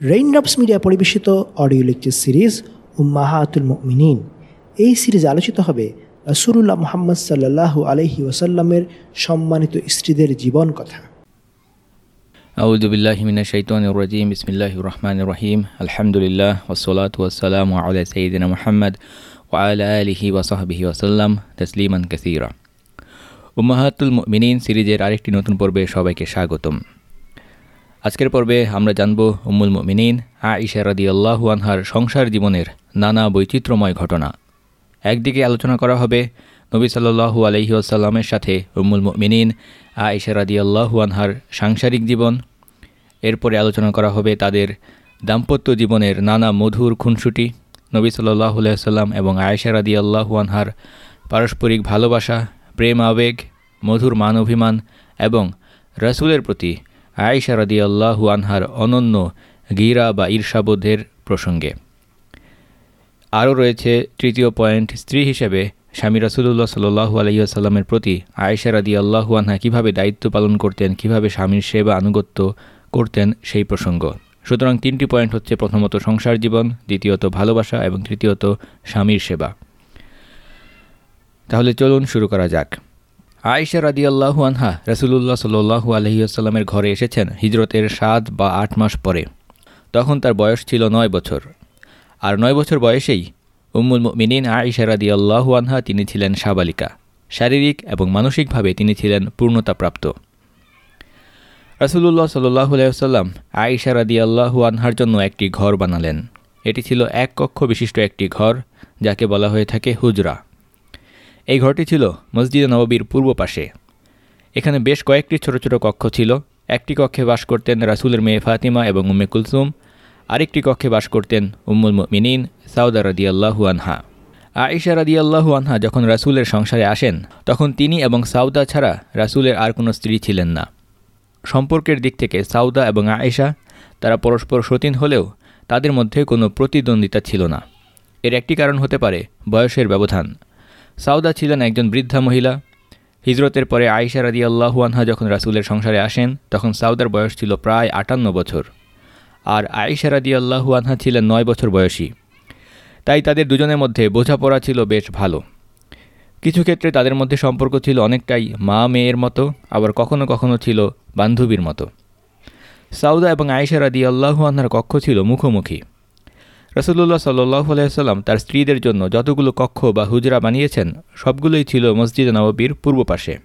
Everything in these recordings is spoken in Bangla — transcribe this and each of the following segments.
রেইনড্রপস মিডিয়া পরিবেশিত অডিও লেকচার সিরিজ উম্মাহাতুল মিনীন এই সিরিজ আলোচিত হবে রসুরুল্লাহ মোহাম্মদ সাল্লাহু আলহি ওসাল্লামের সম্মানিত স্ত্রীদের জীবন কথা। আউজুবিল্লাহ মিনা শৈতান রাজিম বিসমিল্লাহ রহমান রহিম। আলহামদুলিল্লাহ ওসলাত ওসালাম আলা সঈদিনা মোহাম্মদ ওয়ালা আলিহি ওয়াসাহবিহি ওসাল্লাম তসলিমান কাসিরা। উম্মাহাতুল মিনীন সিরিজের আরেকটি নতুন পর্বে সবাইকে স্বাগতম। আজকের পর্বে আমরা জানব উম্মুল মিনীন আইসা রাদি আল্লাহু আনহার সংসার জীবনের নানা বৈচিত্র্যময় ঘটনা। একদিকে আলোচনা করা হবে নবী সাল্লু আলহি আসাল্লামের সাথে উম্মুল মিনীন আইসা রাদি আল্লাহু আনহার সাংসারিক জীবন। এরপরে আলোচনা করা হবে তাদের দাম্পত্য জীবনের নানা মধুর খুনসুটি, নবী সাল্লাহ সাল্লাম এবং আয়েশা রাদি আল্লাহু আনহার পারস্পরিক ভালোবাসা, প্রেম, আবেগ, মধুর মান অভিমান এবং রসুলের প্রতি আয়েশা রাদি আল্লাহু আনহার অনন্য গিরা বা ঈর্ষাবোধের প্রসঙ্গে। আরও রয়েছে তৃতীয় পয়েন্ট, স্ত্রী হিসেবে স্বামী রাসুলুল্লাহ সাল্লু আলহিহাসাল্লামের প্রতি আয়েশা রাদি আল্লাহু আনহা কীভাবে দায়িত্ব পালন করতেন, কীভাবে স্বামীর সেবা আনুগত্য করতেন সেই প্রসঙ্গ। সুতরাং তিনটি পয়েন্ট হচ্ছে প্রথমত সংসার জীবন, দ্বিতীয়ত ভালোবাসা এবং তৃতীয়ত স্বামীর সেবা। তাহলে চলুন শুরু করা যাক। আয়েশা রাদি আল্লাহু আনহা রসুলুল্লাহ সাল্লু আলহিউসাল্লামের ঘরে এসেছেন হিজরতের সাত বা আট মাস পরে। তখন তার বয়স ছিল নয় বছর। আর নয় বছর বয়সেই উম্মুল মিনিন আয়েশা রাদি আল্লাহু আনহা তিনি ছিলেন সাবালিকা। শারীরিক এবং মানসিকভাবে তিনি ছিলেন পূর্ণতাপ্রাপ্ত। রসুল্লাহ সাল্লাহ আলাইসাল্লাম আয়েশা রাদি আল্লাহু আনহার জন্য একটি ঘর বানালেন। এটি ছিল এক কক্ষ বিশিষ্ট একটি ঘর, যাকে বলা হয়ে থাকে হুজরা। এই ঘরটি ছিল মসজিদে নববীর পূর্ব পাশে। এখানে বেশ কয়েকটি ছোট ছোট কক্ষ ছিল। একটি কক্ষে বাস করতেন রাসুলের মেয়ে ফাতিমা এবং উম্মে কুলসুম। আরেকটি কক্ষে বাস করতেন উম্মুল মিনিন সাউদা রাদি আল্লাহু আনহা। আয়েশা রাদি আল্লাহু আনহা যখন রাসুলের সংসারে আসেন, তখন তিনি এবং সাউদা ছাড়া রাসুলের আর কোনো স্ত্রী ছিলেন না। সম্পর্কের দিক থেকে সাউদা এবং আয়েশা তারা পরস্পর সতীন হলেও তাদের মধ্যে কোনো প্রতিদ্বন্দ্বিতা ছিল না। এর একটি কারণ হতে পারে বয়সের ব্যবধান। সাউদা ছিলেন একজন বৃদ্ধা মহিলা। হিজরতের পরে আয়েশা রাদি আল্লাহু আনহা যখন রাসুলের সংসারে আসেন, তখন সাউদার বয়স ছিল প্রায় আটান্ন বছর। আর আয়েশা রাদি আল্লাহু আনহা ছিলেন নয় বছর বয়সী। তাই তাদের দুজনের মধ্যে বোঝাপড়া ছিল বেশ ভালো। কিছু ক্ষেত্রে তাদের মধ্যে সম্পর্ক ছিল অনেকটাই মা মেয়ের মতো, আবার কখনো কখনো ছিল বান্ধবীর মতো। সাউদা এবং আয়েশা রাদি আল্লাহু আনহার কক্ষ ছিল মুখোমুখি। রসুল্লাহ সাল্লাহ আলাইসাল্লাম তার স্ত্রীদের জন্য যতগুলো কক্ষ বা হুজরা বানিয়েছেন, সবগুলোই ছিল মসজিদ নববীর পূর্ব পাশে।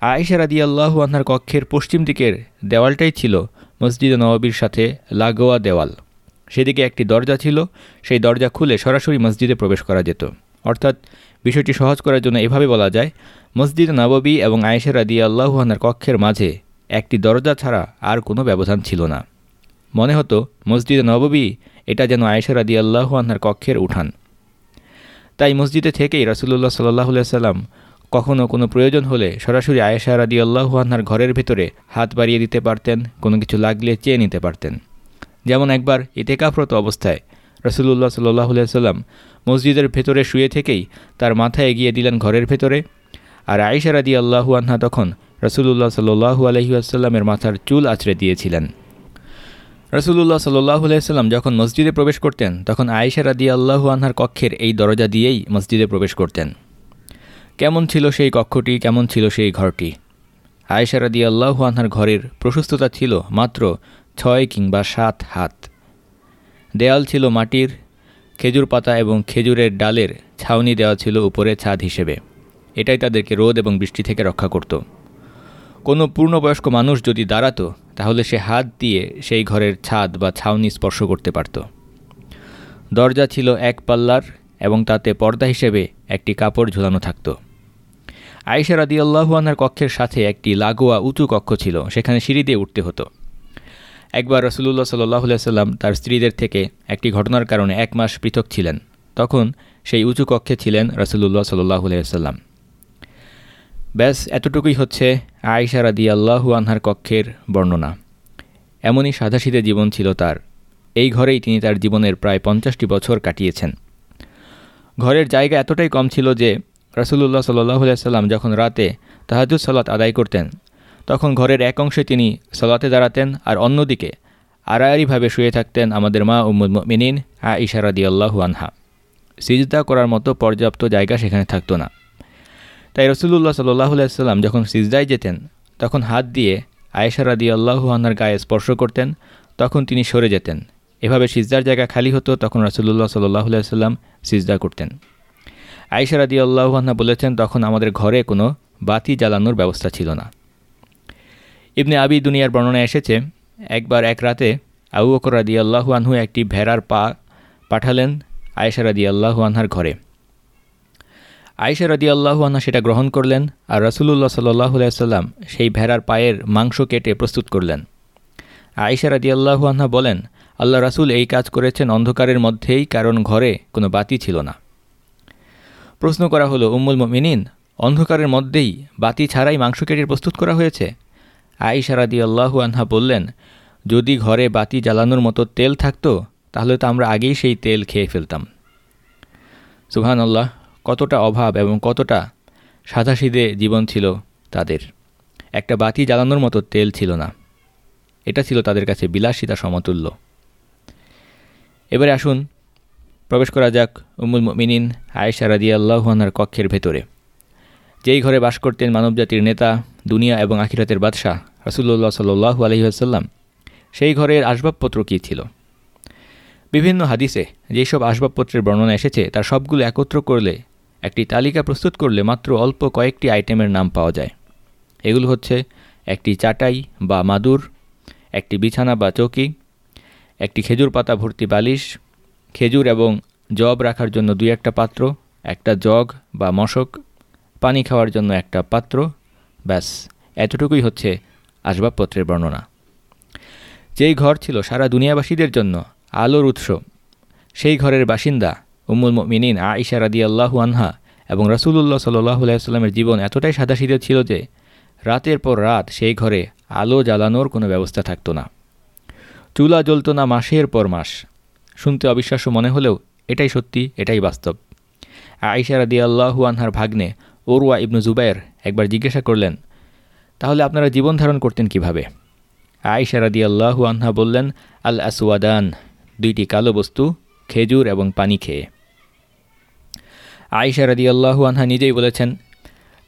আয়েশা রাদি আল্লাহু আনহার কক্ষের পশ্চিম দিকের দেওয়ালটাই ছিল মসজিদ নববীর সাথে লাগোয়া দেওয়াল। সেদিকে একটি দরজা ছিল, সেই দরজা খুলে সরাসরি মসজিদে প্রবেশ করা যেত। অর্থাৎ বিষয়টি সহজ করার জন্য এভাবে বলা যায়, মসজিদ নববী এবং আয়েশা রাদি আল্লাহুহানার কক্ষের মাঝে একটি দরজা ছাড়া আর কোনো ব্যবধান ছিল না। মনে হতো, মসজিদ নববী এটা যেন আয়েশা রাদি আল্লাহুহানার কক্ষের উঠান। তাই মসজিদে থেকেই রাসুল্লাহ সাল্লাহ সাল্লাম কখনও কোনো প্রয়োজন হলে সরাসরি আয়েশা রাদি আল্লাহুহানার ঘরের ভেতরে হাত বাড়িয়ে দিতে পারতেন, কোনো কিছু লাগলে চেয়ে নিতে পারতেন। যেমন একবার ইতেকাফরত অবস্থায় রসুল্লাহ সাল্লাহ সাল্লাম মসজিদের ভেতরে শুয়ে থেকেই তার মাথা এগিয়ে দিলেন ঘরের ভেতরে আর আয়েশা রাদি আল্লাহু আনহা তখন রসুল্লাহ সাল্লু আলহিউসাল্লামের মাথার চুল আছড়ে দিয়েছিলেন। রসুল্লাহ সাল্লু আলাইসাল্লাম যখন মসজিদে প্রবেশ করতেন, তখন আয়েশা রাদি আল্লাহু আনহার কক্ষের এই দরজা দিয়েই মসজিদে প্রবেশ করতেন। কেমন ছিল সেই কক্ষটি? কেমন ছিল সেই ঘরটি? আয়েশা রাদি আল্লাহু আনহার ঘরের প্রশস্ততা ছিল মাত্র ছয় কিংবা সাত হাত। দেয়াল ছিল মাটির, খেজুর পাতা এবং খেজুরের ডালের ছাউনি দেওয়া ছিল উপরে ছাদ হিসেবে। এটাই তাদেরকে রোদ এবং বৃষ্টি থেকে রক্ষা করত। কোনো পূর্ণবয়স্ক মানুষ যদি দাঁড়াতো তাহলে সে হাত দিয়ে সেই ঘরের ছাদ বা ছাউনি স্পর্শ করতে পারত। দরজা ছিল এক পাল্লার এবং তাতে পর্দা হিসেবে একটি কাপড় ঝুলানো থাকত। আয়েশা রাদিয়াল্লাহুয়ানার কক্ষের সাথে একটি লাগোয়া উঁচু কক্ষ ছিল, সেখানে সিঁড়ি দিয়ে উঠতে হতো। একবার রসুল্লাহ সাল্লাহ সাল্লাম তার স্ত্রীদের থেকে একটি ঘটনার কারণে এক মাস পৃথক ছিলেন, তখন সেই উঁচু কক্ষে ছিলেন রসুল্লাহ সাল্লাহ সাল্লাম ব্যাস, এতটুকুই হচ্ছে আয়সা রাদি আল্লাহু আনহার কক্ষের বর্ণনা। এমনই সাধাসিধে জীবন ছিল তার। এই ঘরেই তিনি তার জীবনের প্রায় পঞ্চাশটি বছর কাটিয়েছেন। ঘরের জায়গা এতটাই কম ছিল যে রসুল্লাহ সাল্লাহ সাল্লাম যখন রাতে তাহাজুদ সালাত আদায় করতেন, তখন ঘরের এক অংশে তিনি সলাতে দাঁড়াতেন আর অন্যদিকে আড়াআড়িভাবে শুয়ে থাকতেন আমাদের মা উম্মুল মিনিন আ ইশারাদি আল্লাহু আনহা। সিজদা করার মতো পর্যাপ্ত জায়গা সেখানে থাকতো না। তাই রসুল্লাহ সাল্লাহ সাল্লাম যখন সিজদায় যেতেন, তখন হাত দিয়ে আয়েশা রাদি আল্লাহু আনহার গায়ে স্পর্শ করতেন, তখন তিনি সরে যেতেন। এভাবে সিজদার জায়গা খালি হতো, তখন রসুল্লাহ সাল্লাহ সাল্লাম সিজদা করতেন। আয়েশা রাদি আল্লাহু আনহা বলেছেন, তখন আমাদের ঘরে কোনো বাতি জ্বালানোর ব্যবস্থা ছিল না। ইবনে আবি দুনিয়ার বর্ণনায় এসেছে, একবার এক রাতে আবু বকর রাদি আল্লাহু আনহু একটি ভেড়ার পা পাঠালেন আয়েশা রাদি আল্লাহু আনহার ঘরে। আয়েশা রাদি আল্লাহু আনহা সেটা গ্রহণ করলেন আর রসুল্লাহ সাল্লাহ সাল্লাম সেই ভেড়ার পায়ের মাংস কেটে প্রস্তুত করলেন। আয়েশা রাদি আল্লাহু আনহা বলেন, আল্লাহ রাসুল এই কাজ করেছেন অন্ধকারের মধ্যেই কারণ ঘরে কোনো বাতি ছিল না। প্রশ্ন করা হলো, উম্মুল মিনিন অন্ধকারের মধ্যেই বাতি ছাড়াই মাংস কেটে প্রস্তুত করা হয়েছে? আয়েশা রাদি আল্লাহু আনহা বললেন, যদি ঘরে বাতি জ্বালানোর মতো তেল থাকতো, তাহলে তো আমরা আগেই সেই তেল খেয়ে ফেলতাম। সুহান আল্লাহ কতটা অভাব এবং কতটা সাদাসিদে জীবন ছিল তাদের। একটা বাতি জ্বালানোর মতো তেল ছিল না। এটা ছিল তাদের কাছে বিলাসিতা সমতুল্য। এবারে আসুন, প্রবেশ করা যাক উমুল মিনিন আয়েশা রাদি আল্লাহানার কক্ষের ভেতরে। যেই ঘরে বাস করতেন মানবজাতির নেতা, দুনিয়া এবং আখিরাতের বাদশাহ রসুল্লাহ সাল্লু আলহিহাসাল্লাম সেই ঘরের আসবাবপত্র কী ছিল? বিভিন্ন হাদিসে যেসব আসবাবপত্রের বর্ণনা এসেছে, তার সবগুলো একত্র করলে একটি তালিকা প্রস্তুত করলে মাত্র অল্প কয়েকটি আইটেমের নাম পাওয়া যায়। এগুলো হচ্ছে, একটি চাটাই বা মাদুর, একটি বিছানা বা চৌকি, একটি খেজুর পাতা ভর্তি বালিশ, খেজুর এবং জব রাখার জন্য দুই একটা পাত্র, একটা জগ বা মশক, পানি খাওয়ার জন্য একটা পাত্র, ব্যাস, এতটুকুই হচ্ছে আসবাবপত্রের বর্ণনা। যেই ঘর ছিল সারা দুনিয়াবাসীদের জন্য আলোর উৎস, সেই ঘরের বাসিন্দা উম্মুল মিনিন আইসা রাদি আল্লাহু আনহা এবং রসুল্লাহ সাল্লাহ আলাইস্লামের জীবন এতটাই সাদাসিদে ছিল যে রাতের পর রাত সেই ঘরে আলো জ্বালানোর কোনো ব্যবস্থা থাকতো না। চুলা জ্বলত না মাসের পর মাস। শুনতে অবিশ্বাস্য মনে হলেও এটাই সত্যি, এটাই বাস্তব। আইসা রাদি আল্লাহু আনহার ভাগ্নে ওরুয়া ইবনু জুবাইর একবার জিজ্ঞাসা করলেন, তাহলে আপনারা জীবন ধারণ করতেন কীভাবে? আইসা রাদি আল্লাহু আনহা বললেন আল আসওয়াদান দুইটি কালো বস্তু খেজুর এবং পানি খেয়ে। আইসা রাদি আনহা নিজেই বলেছেন,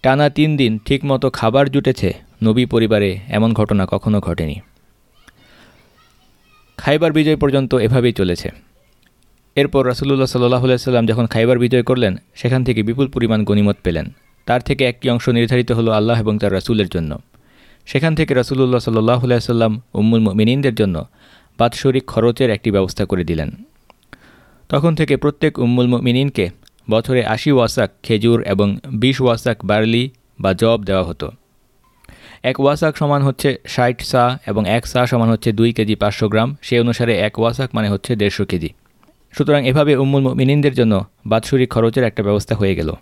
টানা তিন দিন ঠিকমতো খাবার জুটেছে, নবী পরিবারে এমন ঘটনা কখনো ঘটেনি। খাইবার বিজয় পর্যন্ত এভাবেই চলেছে। এরপর রাসুল্লাহ সাল্লাহ সাল্লাম যখন খাইবার বিজয় করলেন, সেখান থেকে বিপুল পরিমাণ গণিমত পেলেন। তার থেকে একটি অংশ নির্ধারিত হলো আল্লাহ এবং তার রাসুলের জন্য। সেখান থেকে রাসুল্লাহ সাল্লাহ সাল্লাম উম্মুল মিনিনদের জন্য বাৎসরিক খরচের একটি ব্যবস্থা করে দিলেন। তখন থেকে প্রত্যেক উম্মুল মিনিনকে বছরে আশি ওয়াসাক খেজুর এবং বিশ ওয়াসাক বার্লি বা জব দেওয়া হতো। এক ওয়াসাক সমান হচ্ছে ষাট সা এবং এক সা সমান হচ্ছে দুই কেজি পাঁচশো গ্রাম সেই অনুসারে এক ওয়াসাক মানে হচ্ছে দেড়শো কেজি। সুতরাং এভাবে উম্মুল মিনিনদের জন্য বাৎসরিক খরচের একটা ব্যবস্থা হয়ে গেল।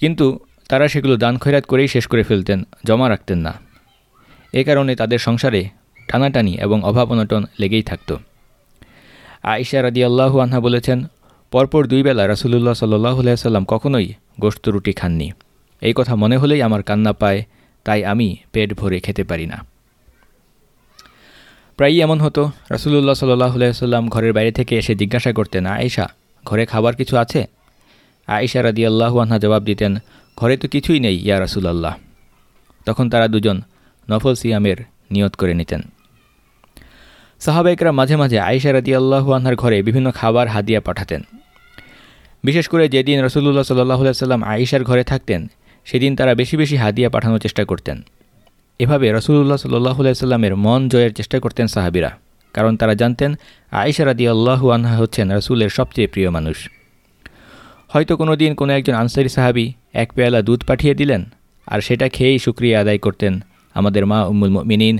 কিন্তু তারা সেগুলো দান খয়রাত করেই শেষ করে ফেলতেন, জমা রাখতেন না। এ কারণে তাদের সংসারে টানাটানি এবং অভাব অনটন লেগেই থাকত। আয়েশা রাদি আল্লাহু আনহা বলেছেন, পরপর দুই বেলা রাসুলুল্লাহ সাল্লাহ সাল্লাম কখনোই গোস্ত রুটি খাননি। এই কথা মনে হলেই আমার কান্না পায়, তাই আমি পেট ভরে খেতে পারি না। প্রায়ই এমন হতো, রাসুলুল্লাহ সাল্লাহ সাল্লাম ঘরের বাইরে থেকে এসে জিজ্ঞাসা করতেন, আয়েশা, ঘরে খাবার কিছু আছে? আয়েশা রাদি আল্লাহু আনহা জবাব দিতেন, ঘরে তো কিছুই নেই, ইয়া রাসুলাল্লাহ। তখন তারা দুজন নফল সিয়ামের নিয়ত করে নিতেন। সাহাবাইকরা মাঝে মাঝে আয়েশা রাদি আল্লাহু আনহার ঘরে বিভিন্ন খাবার হাদিয়া পাঠাতেন। বিশেষ করে যেদিন রসুল্লাহ সাল্লাহ সাল্লাম আয়েশার ঘরে থাকতেন, সেদিন তারা বেশি বেশি হাদিয়া পাঠানোর চেষ্টা করতেন। এভাবে রসুল্লাহ সাল্লাহ সাল্লামের মন জয়ের চেষ্টা করতেন সাহাবিরা, কারণ তারা জানতেন আয়েশা রাদি আল্লাহু আনহা হচ্ছেন রসুলের সবচেয়ে প্রিয় মানুষ। হয়তো কোনো দিন কোনো একজন আনসারি সাহাবি এক পেয়ালা দুধ পাঠিয়ে দিলেন, আর সেটা খেয়েই সুক্রিয়া আদায় করতেন আমাদের মা উম্মুল মিনিন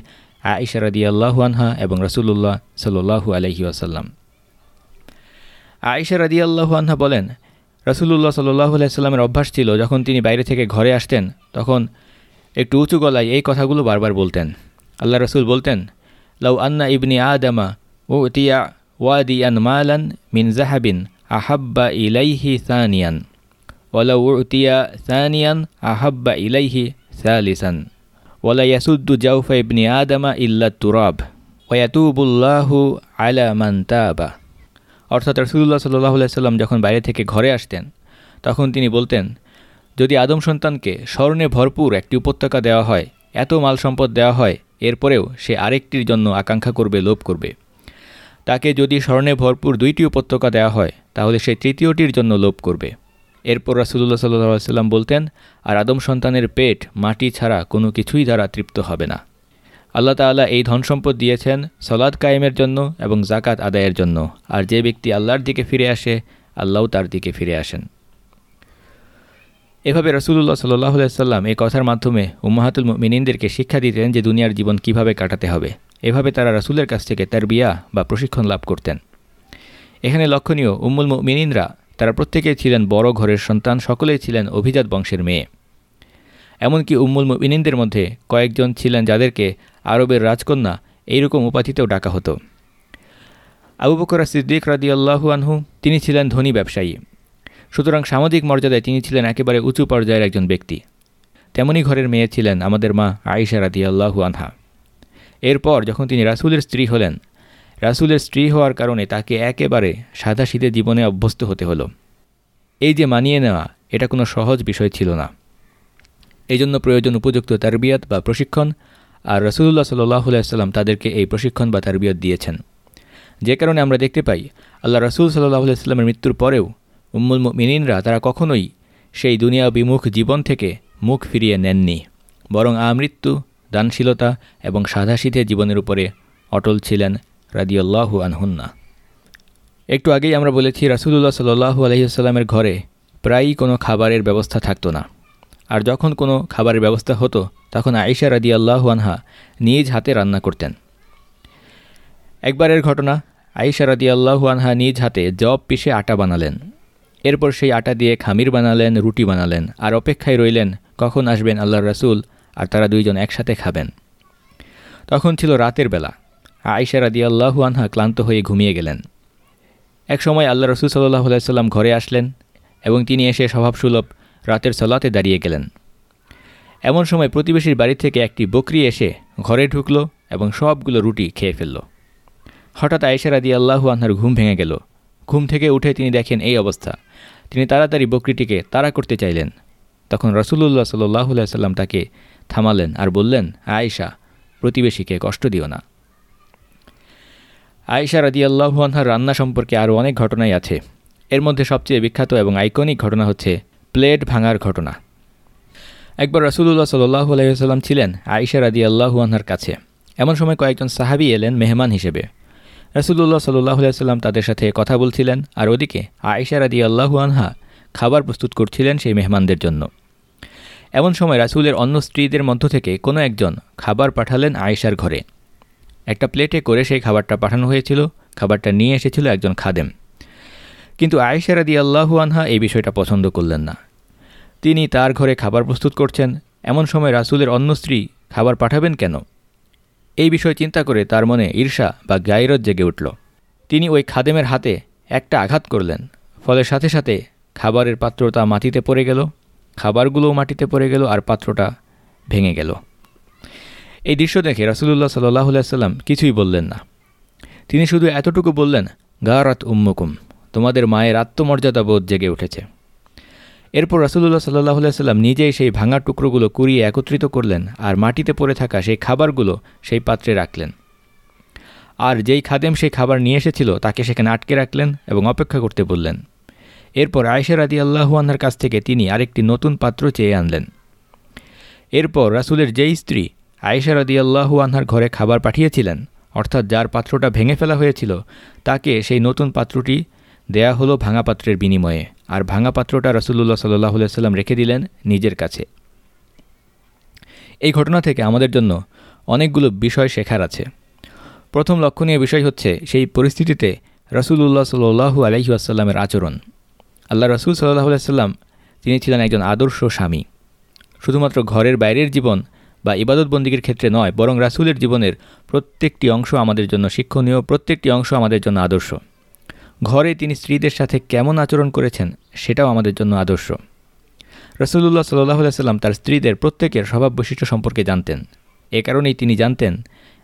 আয়েশা রাদি আল্লাহু আনহা এবং রসুল্লাহ সাল্লু আলহি আসাল্লাম আয়েশা রাদি আল্লাহু আনহা বলেন রসুল্লাহ সাল্লাহ আলাইস্লামের অভ্যাস ছিল, যখন তিনি বাইরে থেকে ঘরে আসতেন, তখন একটু উঁচু গলায় এই কথাগুলো বারবার বলতেন। আল্লাহ রসুল বলতেন, লাউ আন্না ইবনি আদামা ও তিয়া ওয়াদিয়ান মালান মিন জাহাবিন আহাব্বা ইলাইহি সানিয়ান ওয়ালাউ উতিয়া সানিয়ান আহাব্বা ইলাইহি সালিসান। ওয়ালা ইয়াসুদ্দু জাউফা ইবনি আদামা ইল্লা তুরাব ওয়াতুবুল্লাহু আলা মান তাবা অর্থাৎ রসুল্লাহ সাল্লাহ সাল্লাম যখন বাইরে থেকে ঘরে আসতেন, তখন তিনি বলতেন, যদি আদম সন্তানকে স্মরণে ভরপুর একটি উপত্যকা দেওয়া হয়, এত মাল সম্পদ দেওয়া হয়, এরপরেও সে আরেকটির জন্য আকাঙ্ক্ষা করবে, লোভ করবে। তাকে যদি স্মরণে ভরপুর দুইটি উপত্যকা দেওয়া হয়, তাহলে সে তৃতীয়টির জন্য লোভ করবে। এরপর রাসুল্লাহ সাল্লাহ সাল্লাম বলতেন, আর আদম সন্তানের পেট, মাটি ছাড়া কোনো কিছুই দ্বারা তৃপ্ত হবে না। আল্লাহ তাআলা এই ধন সম্পদ দিয়েছেন সলাদ কায়েমের জন্য এবং জাকাত আদায়ের জন্য। আর যে ব্যক্তি আল্লাহর দিকে ফিরে আসে আল্লাহও তার দিকে ফিরে আসেন। এভাবে রসুল্লাহ সাল্লাহ সাল্লাম এই কথার মাধ্যমে উম্মাহাতুল মিনিনদেরকে শিক্ষা দিতেন যে দুনিয়ার জীবন কীভাবে কাটাতে হবে। এভাবে তারা রসুলের কাছ থেকে তার বিয়া বা প্রশিক্ষণ লাভ করতেন। এখানে লক্ষণীয়, উম্মুল মিনিনরা তারা প্রত্যেকেই ছিলেন বড় ঘরের সন্তান, সকলেই ছিলেন অভিজাত বংশের মেয়ে। এমনকি উম্মুল মিনিনদের মধ্যে কয়েকজন ছিলেন যাদেরকে আরবের রাজকন্যা এইরকম উপাধিতেও ডাকা হতো। আবু বকর সিদ্দিক রাদিয়াল্লাহু আনহু, তিনি ছিলেন ধনী ব্যবসায়ী। সুতরাং সামাজিক মর্যাদায় তিনি ছিলেন একেবারে উঁচু পর্যায়ের একজন ব্যক্তি। তেমনই ঘরের মেয়ে ছিলেন আমাদের মা আয়েশা রাদিয়াল্লাহু আনহা। এরপর যখন তিনি রাসুলের স্ত্রী হলেন রাসুলের স্ত্রী হওয়ার কারণে তাকে একেবারে সাদা শীতের জীবনে অভ্যস্ত হতে হলো। এই যে মানিয়ে নেওয়া, এটা কোনো সহজ বিষয় ছিল না। এই জন্য প্রয়োজন উপযুক্ত তারবিয়াত বা প্রশিক্ষণ, আর রসুল্লাহ সাল্লাম তাদেরকে এই প্রশিক্ষণ বা তারবিয়ত দিয়েছেন। যে কারণে আমরা দেখতে পাই, আল্লাহ রসুল সাল্লাহ সাল্লামের মৃত্যুর পরেও উম্মুল মিনিনরা তারা কখনোই সেই দুনিয়া বিমুখ জীবন থেকে মুখ ফিরিয়ে নেননি, বরং আমৃত্যু, দানশীলতা এবং সাধাসিধে জীবনের উপরে অটল ছিলেন রাদিয়াল্লাহু আনহুন্না। একটু আগেই আমরা বলেছি, রাসুলুল্লাহ সাল্লু আলহিসাল্লামের ঘরে প্রায়ই কোনো খাবারের ব্যবস্থা থাকতো না। আর যখন কোনো খাবারের ব্যবস্থা হতো, তখন আয়েশা রাদি আল্লাহু আনহা নিজ হাতে রান্না করতেন। একবারের ঘটনা, আয়েশা রাদি আল্লাহু আনহা নিজ হাতে জব পিষে আটা বানালেন। এরপর সেই আটা দিয়ে খামির বানালেন, রুটি বানালেন, আর অপেক্ষায় রইলেন, কখন আসবেন আল্লাহ রাসুল, আর তারা দুইজন একসাথে খাবেন। তখন ছিল রাতের বেলা। আয়েশা রাদি আল্লাহু আনহা ক্লান্ত হয়ে ঘুমিয়ে গেলেন। এক সময় আল্লাহ রসুল সাল্লাহ সাল্লাম ঘরে আসলেন এবং তিনি এসে স্বভাবসুলভ রাতের সলাতে দাঁড়িয়ে গেলেন। এমন সময় প্রতিবেশীর বাড়ি থেকে একটি বকরি এসে ঘরে ঢুকলো এবং সবগুলো রুটি খেয়ে ফেলল। হঠাৎ আয়েশা দিয়ে আল্লাহু আনহার ঘুম ভেঙে গেল। ঘুম থেকে উঠে তিনি দেখেন এই অবস্থা। তিনি তাড়াতাড়ি বকরিটিকে তাড়া করতে চাইলেন। তখন রসুল্লাহ সাল্লাহ সাল্লাম তাকে থামালেন আর বললেন, আয়েশা, প্রতিবেশীকে কষ্ট দিও না। আয়েশা রাদি আল্লাহু আনহার রান্না সম্পর্কে আরও অনেক ঘটনাই আছে। এর মধ্যে সবচেয়ে বিখ্যাত এবং আইকনিক ঘটনা হচ্ছে প্লেট ভাঙার ঘটনা। একবার রসুল্লাহ সাল্লাহ আলাইসাল্লাম ছিলেন আয়েশা রাদি আল্লাহু কাছে। এমন সময় কয়েকজন সাহাবি এলেন মেহমান হিসেবে। রসুল্লাহ সাল্লাহ আলাইসাল্লাম তাদের সাথে কথা বলছিলেন আর ওদিকে আয়েশা রাদি আনহা খাবার প্রস্তুত করছিলেন সেই মেহমানদের জন্য। এমন সময় রাসুলের অন্য স্ত্রীদের মধ্য থেকে কোনো একজন খাবার পাঠালেন আয়েশার ঘরে। একটা প্লেটে করে সেই খাবারটা পাঠানো হয়েছিল, খাবারটা নিয়ে এসেছিল একজন খাদেম। কিন্তু আয়েশা রাদি আল্লাহু আনহা এই বিষয়টা পছন্দ করলেন না। তিনি তার ঘরে খাবার প্রস্তুত করছেন, এমন সময় রাসুলের অন্য স্ত্রী খাবার পাঠাবেন কেন? এই বিষয় চিন্তা করে তার মনে ঈর্ষা বা গাইরত জেগে উঠল। তিনি ওই খাদেমের হাতে একটা আঘাত করলেন, ফলে সাথে সাথে খাবারের পাত্রটা মাটিতে পড়ে গেল, খাবারগুলোও মাটিতে পড়ে গেল আর পাত্রটা ভেঙে গেল। এই দৃশ্য দেখে রাসুলুল্লাহ সাল্লাহ সাল্লাম কিছুই বললেন না। তিনি শুধু এতটুকু বললেন, গারাত উম্মুকুম, তোমাদের মায়ের আত্মমর্যাদা বোধ জেগে উঠেছে। এরপর রাসুলুল্লাহ সাল্লাহ সাল্লাম নিজেই সেই ভাঙা টুকরোগুলো কুড়িয়ে একত্রিত করলেন আর মাটিতে পড়ে থাকা সেই খাবারগুলো সেই পাত্রে রাখলেন। আর যেই খাদেম সেই খাবার নিয়ে এসেছিল তাকে সেখানে আটকে রাখলেন এবং অপেক্ষা করতে বললেন। এরপর আয়েশা রাদি আল্লাহুয়ানহার কাছ থেকে তিনি আরেকটি নতুন পাত্র চেয়ে আনলেন। এরপর রাসুলের যেই স্ত্রী আয়েশা রাদি আল্লাহু আনহার ঘরে খাবার পাঠিয়েছিলেন, অর্থাৎ যার পাত্রটা ভেঙে ফেলা হয়েছিল, তাকে সেই নতুন পাত্রটি দেয়া হলো ভাঙা পাত্রের বিনিময়ে, আর ভাঙা পাত্রটা রসুল্লাহ সাল্লাহ সাল্লাম রেখে দিলেন নিজের কাছে। এই ঘটনা থেকে আমাদের জন্য অনেকগুলো বিষয় শেখার আছে। প্রথম লক্ষণীয় বিষয় হচ্ছে সেই পরিস্থিতিতে রসুল্লাহ সাল্লু আলহি আসাল্লামের আচরণ। আল্লাহ রসুল সাল্লাহ সাল্লাম তিনি ছিলেন একজন আদর্শ স্বামী। শুধুমাত্র ঘরের বাইরের জীবন বা ইবাদতবন্দিগির ক্ষেত্রে নয়, বরং রাসুলের জীবনের প্রত্যেকটি অংশ আমাদের জন্য শিক্ষণীয়, প্রত্যেকটি অংশ আমাদের জন্য আদর্শ। ঘরে তিনি স্ত্রীদের সাথে কেমন আচরণ করেছেন, সেটাও আমাদের জন্য আদর্শ। রসুল্লাহ সাল্লাহ সাল্লাম তার স্ত্রীদের প্রত্যেকের স্বভাব বৈশিষ্ট্য সম্পর্কে জানতেন। এ কারণেই তিনি জানতেন,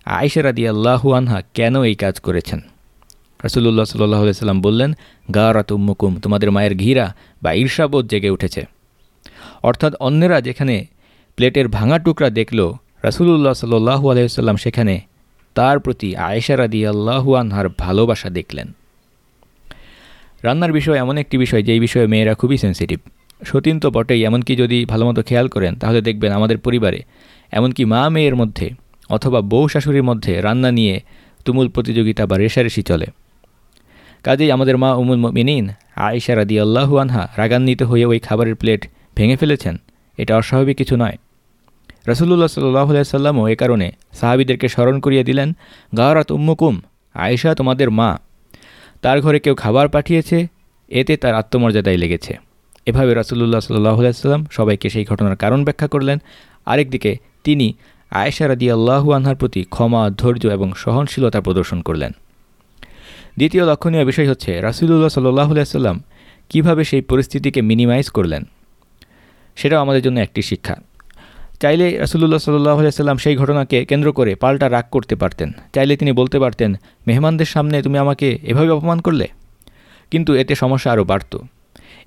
আয়েশা রাদি আল্লাহু আনহা কেন এই কাজ করেছেন। রাসুল্লাহ সাল্লাহ সাল্লাম বললেন গারাত উম্মুকুম তোমাদের মায়ের ঘিরা বা ঈর্ষাবোধ জেগে উঠেছে। অর্থাৎ অন্যেরা যেখানে প্লেটের ভাঙা টুকরা দেখল রাসুলুল্লাহ সাল্লু আলহিসাল্লাম সেখানে তার প্রতি আয়েশা রাদি আল্লাহু আনহার ভালোবাসা দেখলেন। রান্নার বিষয় এমন একটি বিষয়, যেই বিষয়ে মেয়েরা খুবই সেন্সিটিভ সতীন তো বটেই, এমনকি যদি ভালোমতো খেয়াল করেন, তাহলে দেখবেন আমাদের পরিবারে এমনকি মা মেয়ের মধ্যে অথবা বউ শাশুড়ির মধ্যে রান্না নিয়ে তুমুল প্রতিযোগিতা বা রেশারেশি চলে। কাজেই আমাদের মা উমুল মিনিন আয়েশা রাদি আল্লাহু আনহা রাগান্বিত হয়ে ওই খাবারের প্লেট ভেঙে ফেলেছেন। এটা অস্বাভাবিক কিছু নয়। রসুল্লাহ সাল্লাহ সাল্লামও এ কারণে সাহাবিদেরকে স্মরণ করিয়ে দিলেন গাওয়ারাত উম্মুকুম, আয়েশা তোমাদের মা। তার ঘরে কেউ খাবার পাঠিয়েছে, এতে তার আত্মমর্যাদায় লেগেছে। এভাবে রাসুল্লাহ সাল্লাহ সাল্লাম সবাইকে সেই ঘটনার কারণ ব্যাখ্যা করলেন। আরেকদিকে, তিনি আয়েশা রাদি আল্লাহু আনহার প্রতি ক্ষমা, ধৈর্য এবং সহনশীলতা প্রদর্শন করলেন। দ্বিতীয় লক্ষণীয় বিষয় হচ্ছে, রাসুলুল্লাহ সাল্লাহ সাল্লাম কীভাবে সেই পরিস্থিতিকে মিনিমাইজ করলেন? সেটাও আমাদের জন্য একটি শিক্ষা। চাইলে রাসুলুল্লাহ সাল্লাহ সাল্লাম সেই ঘটনাকে কেন্দ্র করে পাল্টা রাগ করতে পারতেন। চাইলে তিনি বলতে পারতেন, মেহমানদের সামনে তুমি আমাকে এভাবে অপমান করলে? কিন্তু এতে সমস্যা আরও বাড়ত।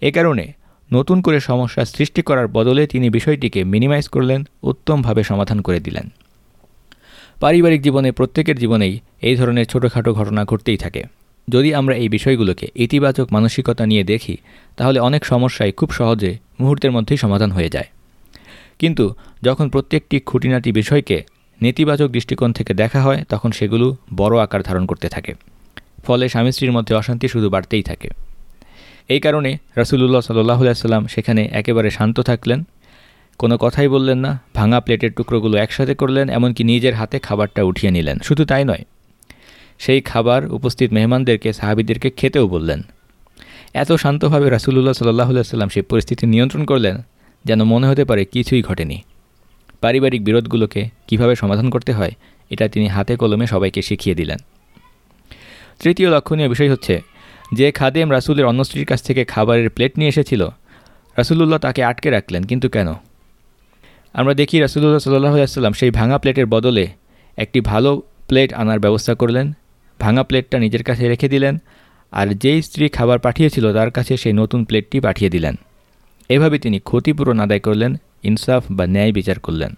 এ কারণে নতুন করে সমস্যা সৃষ্টি করার বদলে তিনি বিষয়টিকে মিনিমাইজ করলেন, উত্তমভাবে সমাধান করে দিলেন। পারিবারিক জীবনে প্রত্যেকের জীবনেই এই ধরনের ছোটোখাটো ঘটনা ঘটতেই থাকে। যদি আমরা এই বিষয়গুলোকে ইতিবাচক মানসিকতা নিয়ে দেখি, তাহলে অনেক সমস্যাই খুব সহজে মুহূর্তের মধ্যেই সমাধান হয়ে যায়। কিন্তু যখন প্রত্যেকটি খুঁটিনাটি বিষয়কে নেতিবাচক দৃষ্টিকোণ থেকে দেখা হয়, তখন সেগুলো বড় আকার ধারণ করতে থাকে। ফলে স্বামী স্ত্রীর মধ্যে অশান্তি শুধু বাড়তেই থাকে। এই কারণে রাসুলুল্লাহ সাল্লাহ সাল্লাম সেখানে একেবারে শান্ত থাকলেন। কোনো কথাই বললেন না, ভাঙা প্লেটের টুকরোগুলো একসাথে করলেন, এমনকি নিজের হাতে খাবারটা উঠিয়ে নিলেন। শুধু তাই নয় সেই খাবার উপস্থিত মেহমানদেরকে, সাহাবিদেরকে খেতেও বললেন। এত শান্তভাবে রাসুলুল্লাহ সাল্লাহ সাল্লাম সেই পরিস্থিতি নিয়ন্ত্রণ করলেন, যেন মনে হতে পারে কিছুই ঘটেনি। পারিবারিক বিরোধগুলোকে কীভাবে সমাধান করতে হয়, এটা তিনি হাতে কলমে সবাইকে শিখিয়ে দিলেন। তৃতীয় লক্ষণীয় বিষয় হচ্ছে, যে খাদেম রাসুলের অন্য স্ত্রীর কাছ থেকে খাবারের প্লেট নিয়ে এসেছিল, রাসুলুল্লাহ তাকে আটকে রাখলেন, কিন্তু কেন? আমরা দেখি রাসুলুল্লাহ সাল্লাম সেই ভাঙা প্লেটের বদলে একটি ভালো প্লেট আনার ব্যবস্থা করলেন ভাঙা প্লেটটা নিজের কাছে রেখে দিলেন আর যেই স্ত্রী খাবার পাঠিয়েছিল তার কাছে সেই নতুন প্লেটটি পাঠিয়ে দিলেন। এভাবে তিনি ক্ষতিপূরণ আদায় করলেন, ইনসাফ বা ন্যায় বিচার করলেন।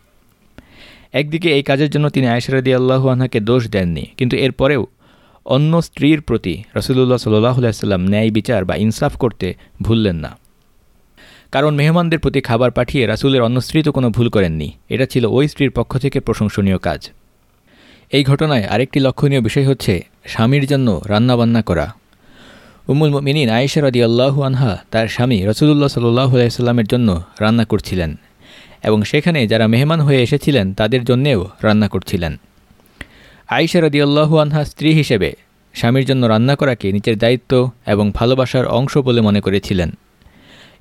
একদিকে এই কাজের জন্য তিনি আয়সরাদি আল্লাহু আনহাকে দোষ দেননি, কিন্তু এরপরেও অন্য স্ত্রীর প্রতি রসুল্লাহ সাল্লাহ সাল্লাম ন্যায় বিচার বা ইনসাফ করতে ভুললেন না। কারণ মেহমানদের প্রতি খাবার পাঠিয়ে রাসুলের অন্য স্ত্রী তো কোনো ভুল করেননি, এটা ছিল ওই স্ত্রীর পক্ষ থেকে প্রশংসনীয় কাজ। এই ঘটনায় আরেকটি লক্ষণীয় বিষয় হচ্ছে স্বামীর জন্য রান্নাবান্না করা। উমুল মিনিন আয়েশা রদি আল্লাহু আনহা তার স্বামী রসুল্লাহ সাল্লাহ আলাইস্লামের জন্য রান্না করছিলেন এবং সেখানে যারা মেহমান হয়ে এসেছিলেন তাদের জন্যেও রান্না করছিলেন। আয়েশা রদি আল্লাহু আনহা স্ত্রী হিসেবে স্বামীর জন্য রান্না করাকে নিজের দায়িত্ব এবং ভালোবাসার অংশ বলে মনে করেছিলেন।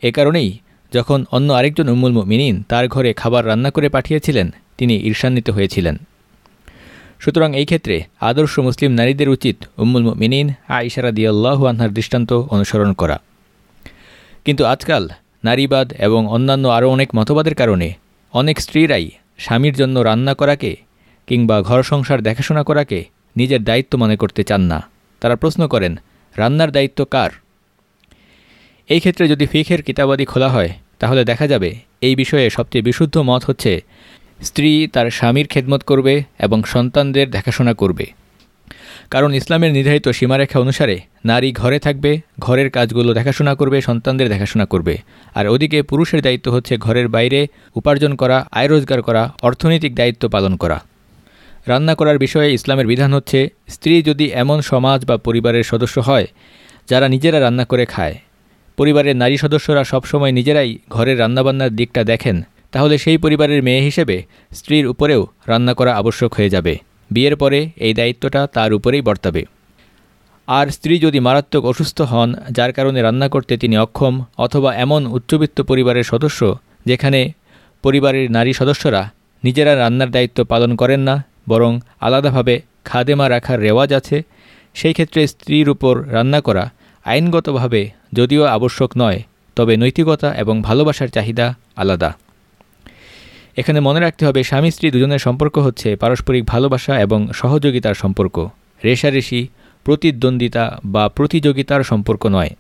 এ কারণেই যখন অন্য আরেকজন উম্মুল মিনিন তার ঘরে খাবার রান্না করে পাঠিয়েছিলেন, তিনি ঈর্ষান্বিত হয়েছিলেন। সুতরাং এই ক্ষেত্রে আদর্শ মুসলিম নারীদের উচিত উম্মুল মিনিন আইসারা দিয়াল্লাহু আনহার দৃষ্টান্ত অনুসরণ করা। কিন্তু আজকাল নারীবাদ এবং অন্যান্য আরও অনেক মতবাদের কারণে অনেক স্ত্রীরাই স্বামীর জন্য রান্না করাকে কিংবা ঘর সংসার দেখাশোনা করাকে নিজের দায়িত্ব মনে করতে চান না। তারা প্রশ্ন করেন, রান্নার দায়িত্ব কার? এই ক্ষেত্রে যদি ফিখের কিতাবাদি খোলা হয়, তাহলে দেখা যাবে এই বিষয়ে সবচেয়ে বিশুদ্ধ মত হচ্ছে স্ত্রী তার স্বামীর খেদমত করবে এবং সন্তানদের দেখাশোনা করবে। কারণ ইসলামের নির্ধারিত সীমারেখা অনুসারে নারী ঘরে থাকবে, ঘরের কাজগুলো দেখাশোনা করবে, সন্তানদের দেখাশোনা করবে। আর ওদিকে পুরুষের দায়িত্ব হচ্ছে ঘরের বাইরে উপার্জন করা, আয় রোজগার করা, অর্থনৈতিক দায়িত্ব পালন করা। রান্না করার বিষয়ে ইসলামের বিধান হচ্ছে, স্ত্রী যদি এমন সমাজ বা পরিবারের সদস্য হয়, যারা নিজেরা রান্না করে খায়। পরিবারের নারী সদস্যরা সবসময় নিজেরাই ঘরের রান্নাবান্নার দিকটা দেখেন তাহলে সেই পরিবারের মেয়ে হিসেবে স্ত্রীর উপরেও রান্না করা আবশ্যক হয়ে যাবে। বিয়ের পরে এই দায়িত্বটা তার উপরেই বর্তাবে। আর স্ত্রী যদি মারাত্মক অসুস্থ হন, যার কারণে রান্না করতে তিনি অক্ষম অথবা এমন উচ্চবিত্ত পরিবারের সদস্য যেখানে পরিবারের নারী সদস্যরা নিজেরা রান্নার দায়িত্ব পালন করেন না, বরং আলাদাভাবে খাদেমা রাখার রেওয়াজ আছে, সেই ক্ষেত্রে স্ত্রীর উপর রান্না করা আইনগতভাবে যদিও আবশ্যক নয়, তবে নৈতিকতা এবং ভালোবাসার চাহিদা আলাদা। এখানে মনে রাখতে হবে, স্বামী স্ত্রী দুজনের সম্পর্ক হচ্ছে পারস্পরিক ভালোবাসা এবং সহযোগিতার সম্পর্ক। রেশারেশি প্রতিদ্বন্দ্বিতা বা প্রতিযোগিতার সম্পর্ক নয়।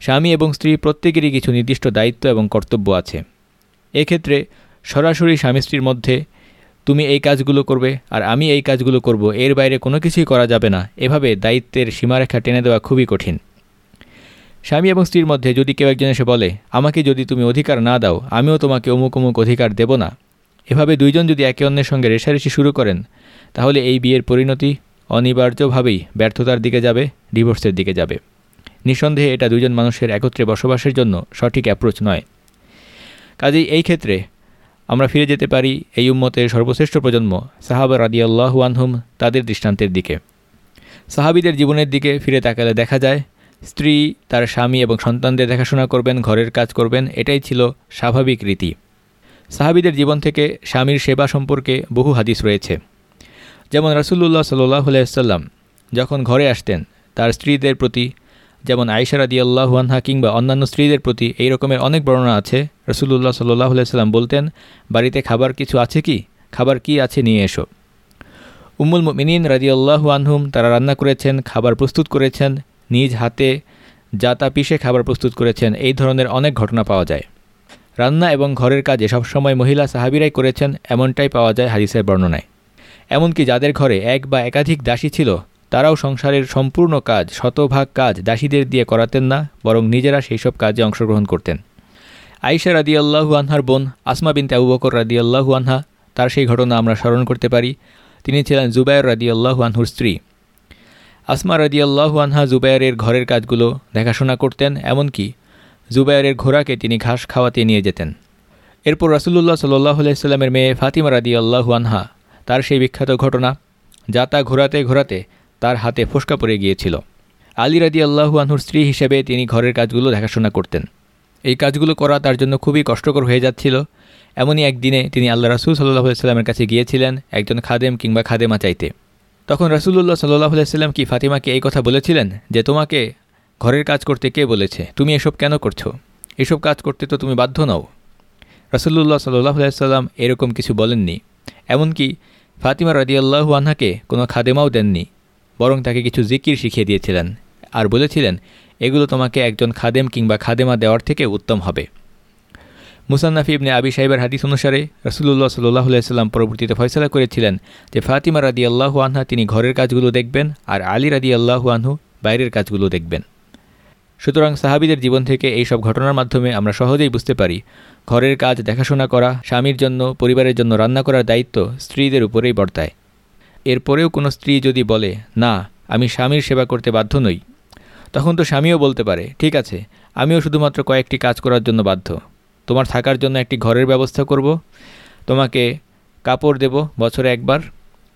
স্বামী এবং স্ত্রী প্রত্যেকেরই কিছু নির্দিষ্ট দায়িত্ব এবং কর্তব্য আছে। এক্ষেত্রে সরাসরি স্বামী স্ত্রীর মধ্যে, তুমি এই কাজগুলো করবে আর আমি এই কাজগুলো করব, এর বাইরে কোনো কিছুই করা যাবে না। এভাবে দায়িত্বের সীমারেখা টেনে দেওয়া খুবই কঠিন। স্বামী এবং স্ত্রীর মধ্যে যদি কেউ একজন এসে বলে, আমাকে যদি তুমি অধিকার না দাও, আমিও তোমাকে অমুক অমুক অধিকার দেব না। এভাবে দুইজন যদি একে অন্যের সঙ্গে রেশারেশি শুরু করেন, তাহলে এই বিয়ের পরিণতি অনিবার্যভাবেই ব্যর্থতার দিকে যাবে, ডিভোর্সের দিকে যাবে। নিঃসন্দেহে এটা দুজন মানুষের একত্রে বসবাসের জন্য সঠিক অ্যাপ্রোচ নয়। কাজেই এই ক্ষেত্রে আমরা ফিরে যেতে পারি এই উম্মতের সর্বশ্রেষ্ঠ প্রজন্ম, সাহাবা রাদিয়াল্লাহু আনহুম, তাদের দৃষ্টান্তের দিকে। সাহাবিদের জীবনের দিকে ফিরে তাকালে দেখা যায় স্ত্রী, তার স্বামী এবং সন্তানদের দেখাশোনা করবেন, ঘরের কাজ করবেন, এটাই ছিল স্বাভাবিক রীতি। সাহাবিদের জীবন থেকে স্বামীর সেবা সম্পর্কে বহু হাদিস রয়েছে। যেমন রাসুল্লাহ সাল্লাহ আলাইসাল্লাম যখন ঘরে আসতেন, তার স্ত্রীদের প্রতি, যেমন আয়সারা দিয়াল্লাহু আনহা কিংবা অন্যান্য স্ত্রীদের প্রতি এই রকমের অনেক বর্ণনা আছে। রসুল্লাহ সাল্লাহ সাল্লাম বলতেন, বাড়িতে খাবার কিছু আছে কি? খাবার কি আছে নিয়ে এসো। উম্মুল মিনিন রাজিয়াল্লাহু আনহুম তারা রান্না করেছেন, খাবার প্রস্তুত করেছেন নিজ হাতে জাতা পিষে খাবার প্রস্তুত করেছেন, এই ধরনের অনেক ঘটনা পাওয়া যায়। রান্না এবং ঘরের কাজে সবসময় মহিলা সাহাবিরাই করেছেন, এমনটাই পাওয়া যায় হাদিসের বর্ণনায়। এমনকি যাদের ঘরে এক বা একাধিক দাসী ছিল, তারাও সংসারের সম্পূর্ণ কাজ, শতভাগ কাজ দাসীদের দিয়ে করাতেন না, বরং নিজেরা সেই সব কাজে অংশগ্রহণ করতেন। আইসা রাদি আল্লাহু আনহার বোন আসমা বিনতে আবু বকর রাদি আল্লাহু আনহা, তার সেই ঘটনা আমরা স্মরণ করতে পারি। তিনি ছিলেন জুবায়ের রাদি আল্লাহু আনহুর স্ত্রী। আসমা রাদি আল্লাহু আনহা জুবায়ের ঘরের কাজগুলো দেখাশোনা করতেন, এমনকি জুবায়ের ঘোড়াকে তিনি ঘাস খাওয়াতে নিয়ে যেতেন। এরপর রাসুল্লাহ সাল্লাহ আলাইস্লামের মেয়ে ফাতিমা রাদি আল্লাহু আনহা তার সেই বিখ্যাত ঘটনা, যা তা ঘোরাতে ঘোরাতে তার হাতে ফোসকা পড়ে গিয়েছিল। আলী রাদি আল্লাহু আনহুর স্ত্রী হিসেবে তিনি ঘরের কাজগুলো দেখাশোনা করতেন। এই কাজগুলো করা তার জন্য খুবই কষ্টকর হয়ে যাচ্ছিল। এমনই একদিনে তিনি আল্লাহ রাসুল সাল্লাহ সাল্লামের কাছে গিয়েছিলেন একজন খাদেম কিংবা খাদেমা চাইতে। তখন রাসুল্লাহ সাল্লাহ সাল্লাম কি ফাতিমাকে এই কথা বলেছিলেন যে তোমাকে ঘরের কাজ করতে কে বলেছে? তুমি এসব কেন করছ? এসব কাজ করতে তো তুমি বাধ্য নও। রাসুল্লাহ সাল্লাহ সাল্লাম এরকম কিছু বলেননি। এমনকি ফাতিমা রাদিয়াল্লাহু আনহাকে কোনো খাদেমাও দেননি, বরং তাকে কিছু জিকির শিখিয়ে দিয়েছিলেন আর বলেছিলেন, এগুলো তোমাকে একজন খাদেম কিংবা খাদেমা দেওয়ার থেকে উত্তম হবে। মুসান্নাফি ইবনে আবি সাহেবের হাদিস অনুসারে রসুল্লাহ সাল্লাহ সাল্লাম পরবর্তীতে ফয়সলা করেছিলেন যে ফাতিমা রাদি আল্লাহু আনহা তিনি ঘরের কাজগুলো দেখবেন আর আলী রাদি আল্লাহু আনহু বাইরের কাজগুলো দেখবেন। সুতরাং সাহাবিদের জীবন থেকে এই সব ঘটনার মাধ্যমে আমরা সহজেই বুঝতে পারি, ঘরের কাজ দেখাশোনা করা, স্বামীর জন্য, পরিবারের জন্য রান্না করার দায়িত্ব স্ত্রীদের উপরেই বর্তায়। এরপরেও কোনো স্ত্রী যদি বলে, না, আমি স্বামীর সেবা করতে বাধ্য নই, তখন তো স্বামীও বলতে পারে, ঠিক আছে, আমিও শুধুমাত্র কয়েকটি কাজ করার জন্য বাধ্য। তোমার থাকার জন্য একটি ঘরের ব্যবস্থা করব। তোমাকে কাপড় দেব বছরে একবার।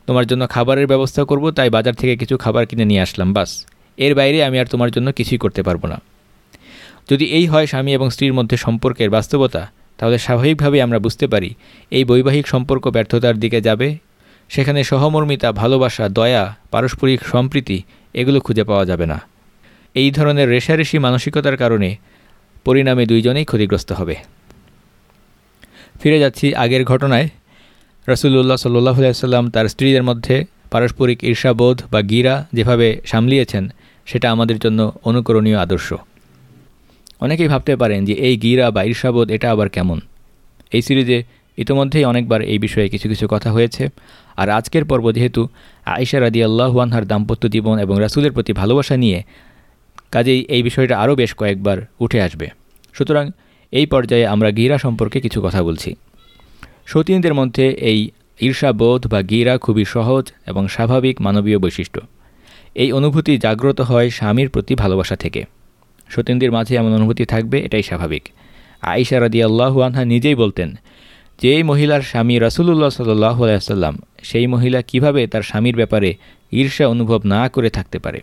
তোমার জন্য খাবারের ব্যবস্থা করব, তাই বাজার থেকে কিছু খাবার কিনে নিয়ে আসলাম, বাস। এর বাইরে আমি আর তোমার জন্য কিছুই করতে পারব না। যদি এই হয় স্বামী এবং স্ত্রীর মধ্যে সম্পর্কের বাস্তবতা, তাহলে স্বাভাবিকভাবেই আমরা বুঝতে পারি, এই বৈবাহিক সম্পর্ক ব্যর্থতার দিকে যাবে। সেখানে সহমর্মিতা, ভালোবাসা, দয়া, পারস্পরিক সম্প্রীতি, এগুলো খুঁজে পাওয়া যাবে না। এই ধরনের রেশারেশি মানসিকতার কারণে পরিণামে দুইজনেই ক্ষতিগ্রস্ত হবে। ফিরে যাচ্ছি আগের ঘটনায়। রসুল্লাহ সাল্লাহ সাল্লাম তার স্ত্রীদের মধ্যে পারস্পরিক ঈর্ষাবোধ বা গিরা যেভাবে সামলিয়েছেন, সেটা আমাদের জন্য অনুকরণীয় আদর্শ। অনেকেই ভাবতে পারেন যে এই গিরা বা ঈর্ষাবোধ, এটা আবার কেমন? এই সিরিজে ইতোমধ্যেই অনেকবার এই বিষয়ে কিছু কিছু কথা হয়েছে। আর আজকের পর্ব যেহেতু আয়সা রাদি আল্লাহুয়ানহার দাম্পত্য জীবন এবং রাসুলের প্রতি ভালোবাসা নিয়ে, কাজেই এই বিষয়টা আরও বেশ কয়েকবার উঠে আসবে। সুতরাং এই পর্যায়ে আমরা গিরা সম্পর্কে কিছু কথা বলছি। সতীনদের মধ্যে এই ঈর্ষাবোধ বা গিরা খুবই সহজ এবং স্বাভাবিক মানবীয় বৈশিষ্ট্য। এই অনুভূতি জাগ্রত হয় স্বামীর প্রতি ভালোবাসা থেকে। সতীনদের মাঝে এমন অনুভূতি থাকবে, এটাই স্বাভাবিক। আইসা রাদি আল্লাহু আনহা নিজেই বলতেন যেই মহিলার স্বামী রাসুলুল্লাহ সাল্লাহ আলাইসাল্লাম সেই মহিলা কীভাবে তার স্বামীর ব্যাপারে ঈর্ষা অনুভব না করে থাকতে পারে?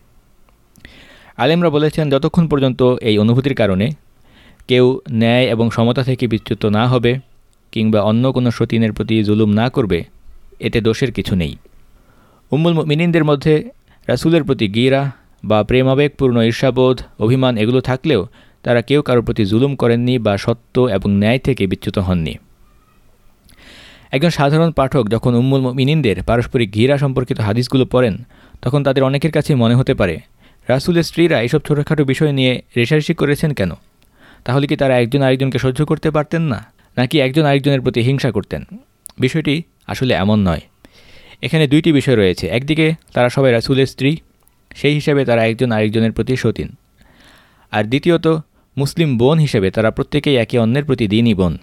আলেমরা বলেছেন, যতক্ষণ পর্যন্ত এই অনুভূতির কারণে কেউ ন্যায় এবং সমতা থেকে বিচ্যুত না হবে কিংবা অন্য কোনো সতীনের প্রতি জুলুম না করবে, এতে দোষের কিছু নেই। উম্মুল মিনিনদের মধ্যে রাসুলের প্রতি গিরা বা প্রেমাবেগপূর্ণ ঈর্ষাবোধ, অভিমান এগুলো থাকলেও তারা কেউ কারোর প্রতি জুলুম করেননি বা সত্য এবং ন্যায় থেকে বিচ্যুত হননি। একজন সাধারণ পাঠক যখন উম্মুল মিনিনদের পারস্পরিক ঘিরা সম্পর্কিত হাদিসগুলো পড়েন, তখন তাদের অনেকের কাছে মনে হতে পারে, রাসুলের স্ত্রীরা এসব ছোটোখাটো বিষয় নিয়ে রেশারেশি করেছেন কেন? তাহলে কি তারা একজন আরেকজনকে সহ্য করতে পারতেন না? নাকি একজন আরেকজনের প্রতি হিংসা করতেন? বিষয়টি আসলে এমন নয়। এখানে দুইটি বিষয় রয়েছে। একদিকে তারা সবাই রাসুলের স্ত্রী, সেই হিসাবে তারা একজন আরেকজনের প্রতি সতীন। আর দ্বিতীয়ত, মুসলিম বোন হিসেবে তারা প্রত্যেকেই একে অন্যের প্রতি দিনই বোন।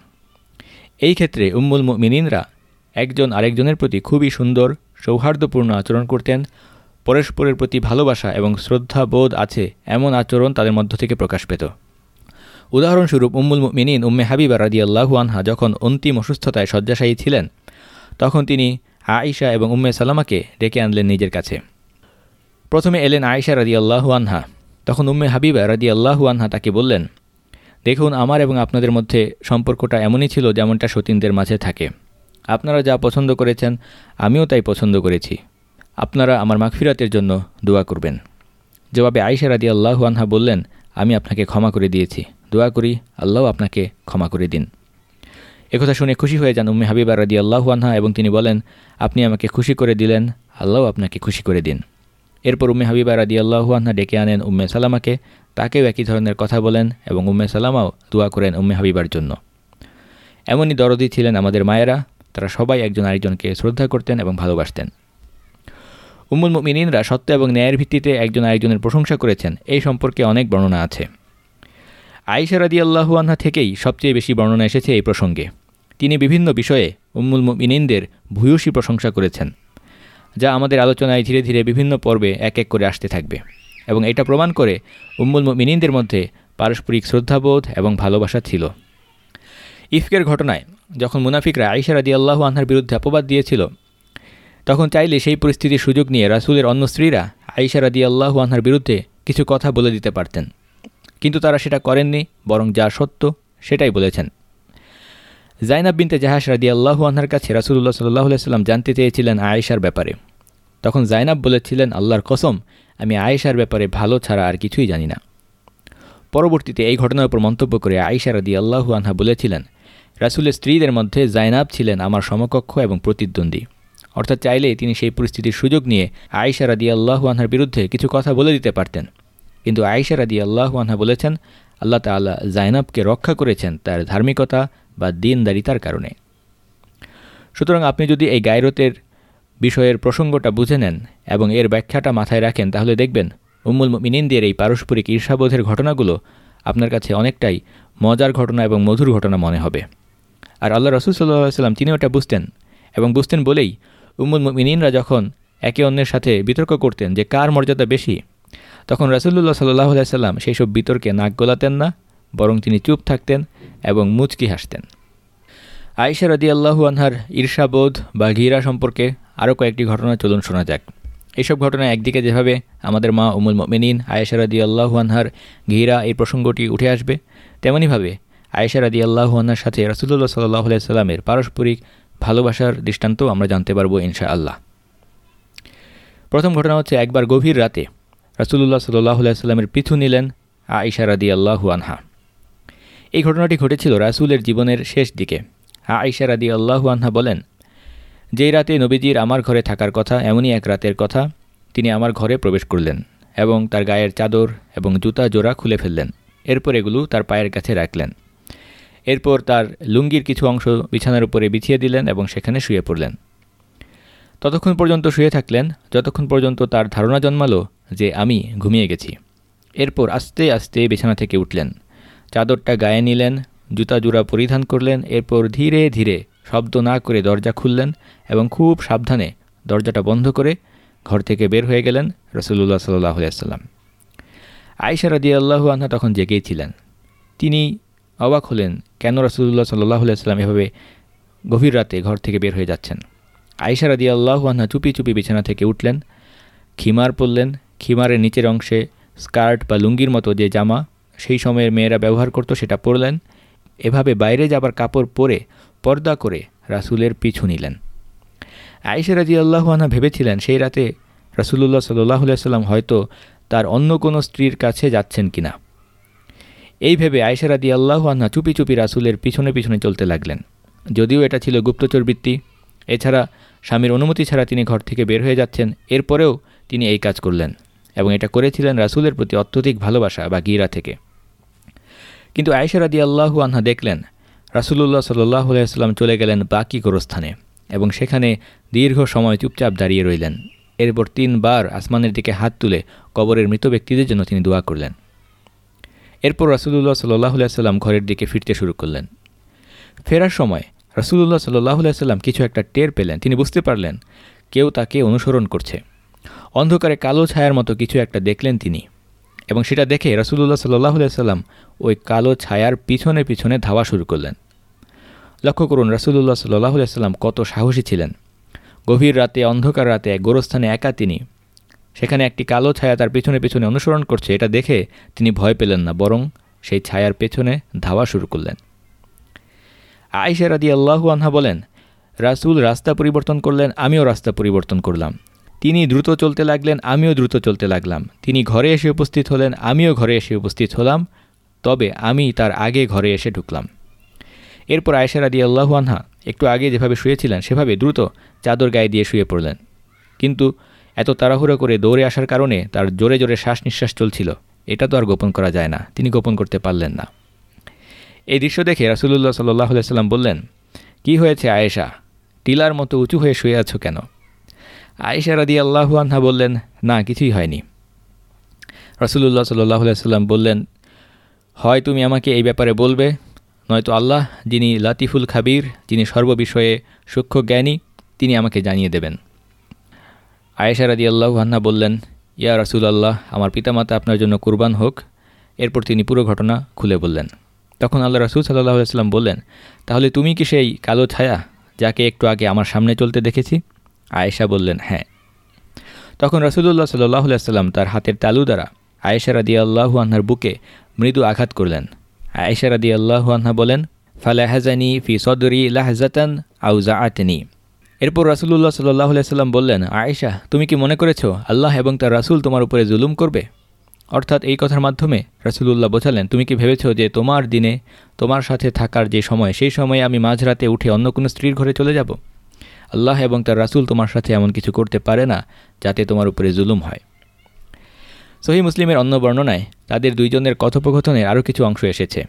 এই ক্ষেত্রে উম্মুল মিনিনরা একজন আরেকজনের প্রতি খুবই সুন্দর, সৌহার্দ্যপূর্ণ আচরণ করতেন। পরস্পরের প্রতি ভালোবাসা এবং শ্রদ্ধা বোধ আছে এমন আচরণ তাদের মধ্য থেকে প্রকাশ পেত। উদাহরণস্বরূপ উম্মুল মিনিন উম্মে হাবিবা রাদি আল্লাহু আনহা যখন অন্তিম অসুস্থতায় শয্যাশায়ী ছিলেন, তখন তিনি আয়েশা এবং উম্মে সালামাকে ডেকে আনলেন নিজের কাছে। প্রথমে এলেন আয়েশা রাদি আল্লাহু আনহা। তখন উম্মে হাবিবা রাদি আল্লাহু আনহা তাকে বললেন, দেখুন, আমার এবং আপনাদের মধ্যে সম্পর্কটা এমনই ছিল যেমনটা সতীনদের মাঝে থাকে। আপনারা যা পছন্দ করেছেন, আমিও তাই পছন্দ করেছি। আপনারা আমার মাগফিরাতের জন্য দোয়া করবেন। জবাবে আয়েশা রাদি আল্লাহু আনহা বললেন, আমি আপনাকে ক্ষমা করে দিয়েছি। দোয়া করি, আল্লাহ আপনাকে ক্ষমা করে দিন। একথা শুনে খুশি হয়ে যান উম্মে হাবিবা রাদি আল্লাহু আনহা এবং তিনি বলেন, আপনি আমাকে খুশি করে দিলেন, আল্লাহ আপনাকে খুশি করে দিন। এরপর উম্মে হাবিবা রাদি আল্লাহু আনহা ডেকে আনেন উম্মে সালামাকে, তাকেও একই ধরনের কথা বলেন এবং উম্মে সালামাও দোয়া করেন উম্মে হাবিবার জন্য। এমনই দরদি ছিলেন আমাদের মায়েরা, তারা সবাই একজন আরেকজনকে শ্রদ্ধা করতেন এবং ভালোবাসতেন। উম্মুল মিনিনরা সত্য এবং ন্যায়ের ভিত্তিতে একজন আরেকজনের প্রশংসা করেছেন, এই সম্পর্কে অনেক বর্ণনা আছে। আইসা রাদি আল্লাহু আনহা থেকেই সবচেয়ে বেশি বর্ণনা এসেছে এই প্রসঙ্গে। তিনি বিভিন্ন বিষয়ে উম্মুল মিনিনদের ভূয়সী প্রশংসা করেছেন, যা আমাদের আলোচনায় ধীরে ধীরে বিভিন্ন পর্বে এক এক করে আসতে থাকবে। এবং এটা প্রমাণ করে উম্মুল মিনিনদের মধ্যে পারস্পরিক শ্রদ্ধাবোধ এবং ভালোবাসা ছিল। ইফকের ঘটনায় যখন মুনাফিকরা আইসা রাদি আল্লাহু আনহার বিরুদ্ধে অপবাদ দিয়েছিল, তখন চাইলে সেই পরিস্থিতির সুযোগ নিয়ে রাসুলের অন্য স্ত্রীরা আইসা রাদি আল্লাহু আনহার বিরুদ্ধে কিছু কথা বলে দিতে পারতেন। কিন্তু তারা সেটা করেননি, বরং যা সত্য সেটাই বলেছেন। জাইনাব বিনতে জাহাস রাদি আল্লাহু আনহার কাছে রাসুল্লাহ সাল্লাহ সাল্লাম জানতে চেয়েছিলেন আয়েশার ব্যাপারে। তখন জাইনাব বলেছিলেন, আল্লাহর কসম, আমি আয়েশার ব্যাপারে ভালো ছাড়া আর কিছুই জানি না। পরবর্তীতে এই ঘটনার উপর মন্তব্য করে আয়েশা রাদি আল্লাহু আনহা বলেছিলেন, রাসুলের স্ত্রীদের মধ্যে জাইনাব ছিলেন আমার সমকক্ষ এবং প্রতিদ্বন্দ্বী। অর্থাৎ চাইলে তিনি সেই পরিস্থিতির সুযোগ নিয়ে আয়েশা রাদি আল্লাহু আনহার বিরুদ্ধে কিছু কথা বলে দিতে পারতেন। কিন্তু আয়েশা রাদি আল্লাহু আনহা বলেছেন, আল্লাহ তাল্লাহ জাইনাবকে রক্ষা করেছেন তার ধার্মিকতা বা দিনদারিতার কারণে। সুতরাং আপনি যদি এই গায়রতের বিষয়ের প্রসঙ্গটা বুঝে নেন এবং এর ব্যাখ্যাটা মাথায় রাখেন, তাহলে দেখবেন উম্মুল মিনিনদের এই পারস্পরিক ঈর্ষাবোধের ঘটনাগুলো আপনার কাছে অনেকটাই মজার ঘটনা এবং মধুর ঘটনা মনে হবে। আর আল্লাহ রসুল সাল্লাম তিনি ওটা বুঝতেন এবং বুঝতেন বলেই উম্মুল মিনিনরা যখন একে অন্যের সাথে বিতর্ক করতেন যে কার মর্যাদা বেশি তখন রাসুল্লাহ সাল্লাহ সাল্লাম সেই সব বিতর্কে নাক গলাতেন না, বরং তিনি চুপ থাকতেন এবং মুচকি হাসতেন। আয়েশা রদি আল্লাহু আনহার ঈর্ষাবোধ বা ঘিরা সম্পর্কে আরও কয়েকটি ঘটনা চলুন শোনা যাক। এইসব ঘটনা একদিকে যেভাবে আমাদের মা উমুল মেনিন আয়েশা রদি আল্লাহু আনহার ঘিরা এই প্রসঙ্গটি উঠে আসবে তেমনইভাবে আয়েশা রদি আল্লাহু আনহার সাথে রাসুল্লাহ সাল্লাহ সাল্লামের পারস্পরিক ভালোবাসার দৃষ্টান্ত আমরা জানতে পারব ইনশা আল্লাহ প্রথম ঘটনা হচ্ছে একবার গভীর রাতে রাসুল্লাহ সাল্লাহ সাল্লামের পিছু নিলেন আয়েশা রাদি আল্লাহু আনহা। এই ঘটনাটি ঘটেছিল রাসুলের জীবনের শেষ দিকে। আয়েশা রাদি আল্লাহু আনহা বলেন, যেই রাতে নবীজির আমার ঘরে থাকার কথা, এমনই এক রাতের কথা, তিনি আমার ঘরে প্রবেশ করলেন এবং তার গায়ের চাদর এবং জুতা জোড়া খুলে ফেললেন। এরপর এগুলো তার পায়ের কাছে রাখলেন। এরপর তার লুঙ্গির কিছু অংশ বিছানার উপরে বিছিয়ে দিলেন এবং সেখানে শুয়ে পড়লেন। ততক্ষণ পর্যন্ত শুয়ে থাকলেন, যতক্ষণ পর্যন্ত তার ধারণা জন্মালো যে আমি ঘুমিয়ে গেছি। এরপর আস্তে আস্তে বিছানা থেকে উঠলেন। চাদরটা গায়ে নিলেন, জুতা জুড়া পরিধান করলেন, এরপর ধীরে ধীরে শব্দ না করে দরজা খুললেন এবং খুব সাবধানে দরজাটা বন্ধ করে ঘর থেকে বের হয়ে গেলেন রসুল্লাহ সাল্লাহ আসাল্লাম আয়সা রাদি আল্লাহু আনহা তখন জেগেই ছিলেন। তিনি অবাক হলেন, কেন রসুল্লাহ সাল্লাহ সাল্লাম এভাবে গভীর রাতে ঘর থেকে বের হয়ে যাচ্ছেন? আয়সা রাদি আল্লাহু চুপি চুপি বিছানা থেকে উঠলেন, খিমার পরলেন, খিমারের নিচের অংশে স্কার্ট বা লুঙ্গির মতো যে জামা সেই সময়ের মেয়েরা ব্যবহার করতো সেটা পরলেন, এভাবে বাইরে যাবার কাপড় পরে পর্দা করে রাসুলের পিছু নিলেন। আয়েশা রাজি আল্লাহানা ভেবেছিলেন সেই রাতে রাসুলুল্লাহ সাল্লাহ সাল্লাম হয়তো তার অন্য কোনো স্ত্রীর কাছে যাচ্ছেন কিনা। এই ভেবে আয়েশা রাদি আল্লাহানা চুপি চুপি রাসুলের পিছনে পিছনে চলতে লাগলেন। যদিও এটা ছিল গুপ্তচর বৃত্তি এছাড়া স্বামীর অনুমতি ছাড়া তিনি ঘর থেকে বের হয়ে যাচ্ছেন। এরপরেও তিনি এই কাজ করলেন এবং এটা করেছিলেন রাসুলের প্রতি অত্যধিক ভালোবাসা বা গিরা থেকে। কিন্তু আয়েশা রাদি আল্লাহু আনহা দেখলেন, রাসুলুল্লাহ সাল্লাহ আলাইসাল্লাম চলে গেলেন বাকি গোরস্থানে এবং সেখানে দীর্ঘ সময় চুপচাপ দাঁড়িয়ে রইলেন। এরপর তিনবার আসমানের দিকে হাত তুলে কবরের মৃত ব্যক্তিদের জন্য তিনি দোয়া করলেন। এরপর রাসুলুল্লাহ সাল্লাহ সাল্লাম ঘরের দিকে ফিরতে শুরু করলেন। ফেরার সময় রাসুলুল্লাহ সাল্লাহ সাল্লাম কিছু একটা টের পেলেন। তিনি বুঝতে পারলেন, কেউ তাকে অনুসরণ করছে। অন্ধকারে কালো ছায়ার মতো কিছু একটা দেখলেন তিনি এবং সেটা দেখে রাসুলুল্লাহ সাল্লাহ সাল্লাম ওই কালো ছায়ার পিছনে পিছনে ধাওয়া শুরু করলেন। লক্ষ্য করুন, রাসুলুল্লাহ সাল্লাহ সাল্লাম কত সাহসী ছিলেন। গভীর রাতে, অন্ধকার রাতে এক গোরস্থানে একা তিনি। সেখানে একটি কালো ছায়া তার পিছনে পিছনে অনুসরণ করছে। এটা দেখে তিনি ভয় পেলেন না, বরং সেই ছায়ার পেছনে ধাওয়া শুরু করলেন। আয়েশা রাদি আল্লাহু আনহা বলেন, রাসুল রাস্তা পরিবর্তন করলেন, আমিও রাস্তা পরিবর্তন করলাম। তিনি দ্রুত চলতে লাগলেন, আমিও দ্রুত চলতে লাগলাম। তিনি ঘরে এসে উপস্থিত হলেন, আমিও ঘরে এসে উপস্থিত হলাম। তবে আমি তার আগে ঘরে এসে ঢুকলাম। এরপর আয়েশা রাদি আল্লাহু আনহা একটু আগে যেভাবে শুয়েছিলেন, সেভাবে দ্রুত চাদর গায়ে দিয়ে শুয়ে পড়লেন। কিন্তু এত তাড়াহুড়ো করে দৌড়ে আসার কারণে তার জোরে জোরে শ্বাস নিঃশ্বাস চলছিল। এটা তো আর গোপন করা যায় না। তিনি গোপন করতে পারলেন না। এই দৃশ্য দেখে রাসুলুল্লাহ সাল্লাহ সাল্লাম বললেন, কি হয়েছে আয়েশা? টিলার মতো উঁচু হয়ে শুয়ে আছো কেন? আয়েশা রাদি আল্লাহু আনহা বললেন, না, কিছুই হয়নি। রাসুলুল্লাহ সাল্লাহ সাল্লাম বললেন, হয় তুমি আমাকে এই ব্যাপারে বলবে, নয়তো আল্লাহ, যিনি লাতিফুল খাবির, যিনি সর্ববিষয়ে সূক্ষ্ম জ্ঞানী, তিনি আমাকে জানিয়ে দেবেন। আয়েশা রাদি আল্লাহ আন্না বললেন, ইয়া রাসুল আল্লাহ আমার পিতামাতা আপনার জন্য কুরবান হোক। এরপর তিনি পুরো ঘটনা খুলে বললেন। তখন আল্লাহ রাসুল সাল্লাহ সাল্লাম বললেন, তাহলে তুমি কি সেই কালো ছায়া যাকে একটু আগে আমার সামনে চলতে দেখেছি? আয়েশা বললেন হ্যাঁ। তখন রাসুলুল্লাহ সাল্লাহ সাল্লাম তার হাতের তালু দ্বারা আয়েশা রাদি আল্লাহু আনহার বুকে মৃদু আঘাত করলেন। আয়েশা রাদি আল্লাহু আনহা বলেন ফালাহাজানি ফি সদরি লাহজাতান আউজা আতনি এরপর রাসুলুল্লাহ সাল্লাহ সাল্লাম বললেন, আয়েশা, তুমি কি মনে করেছ আল্লাহ এবং তার রাসুল তোমার উপরে জুলুম করবে? অর্থাৎ এই কথার মাধ্যমে রাসুলুল্লাহ বোঝালেন তুমি কি ভেবেছো যে তোমার দিনে তোমার সাথে থাকার যে সময়, সেই সময়ে আমি মাঝরাতে উঠে অন্য কোনো স্ত্রীর ঘরে চলে যাব? আল্লাহ এবং তার রাসুল তোমার সাথে এমন কিছু করতে পারে না যাতে তোমার উপরে জুলুম হয়। সহি মুসলিমের অন্য বর্ণনায় তাদের দুইজনের কথোপকথনের আরও কিছু অংশ এসেছে।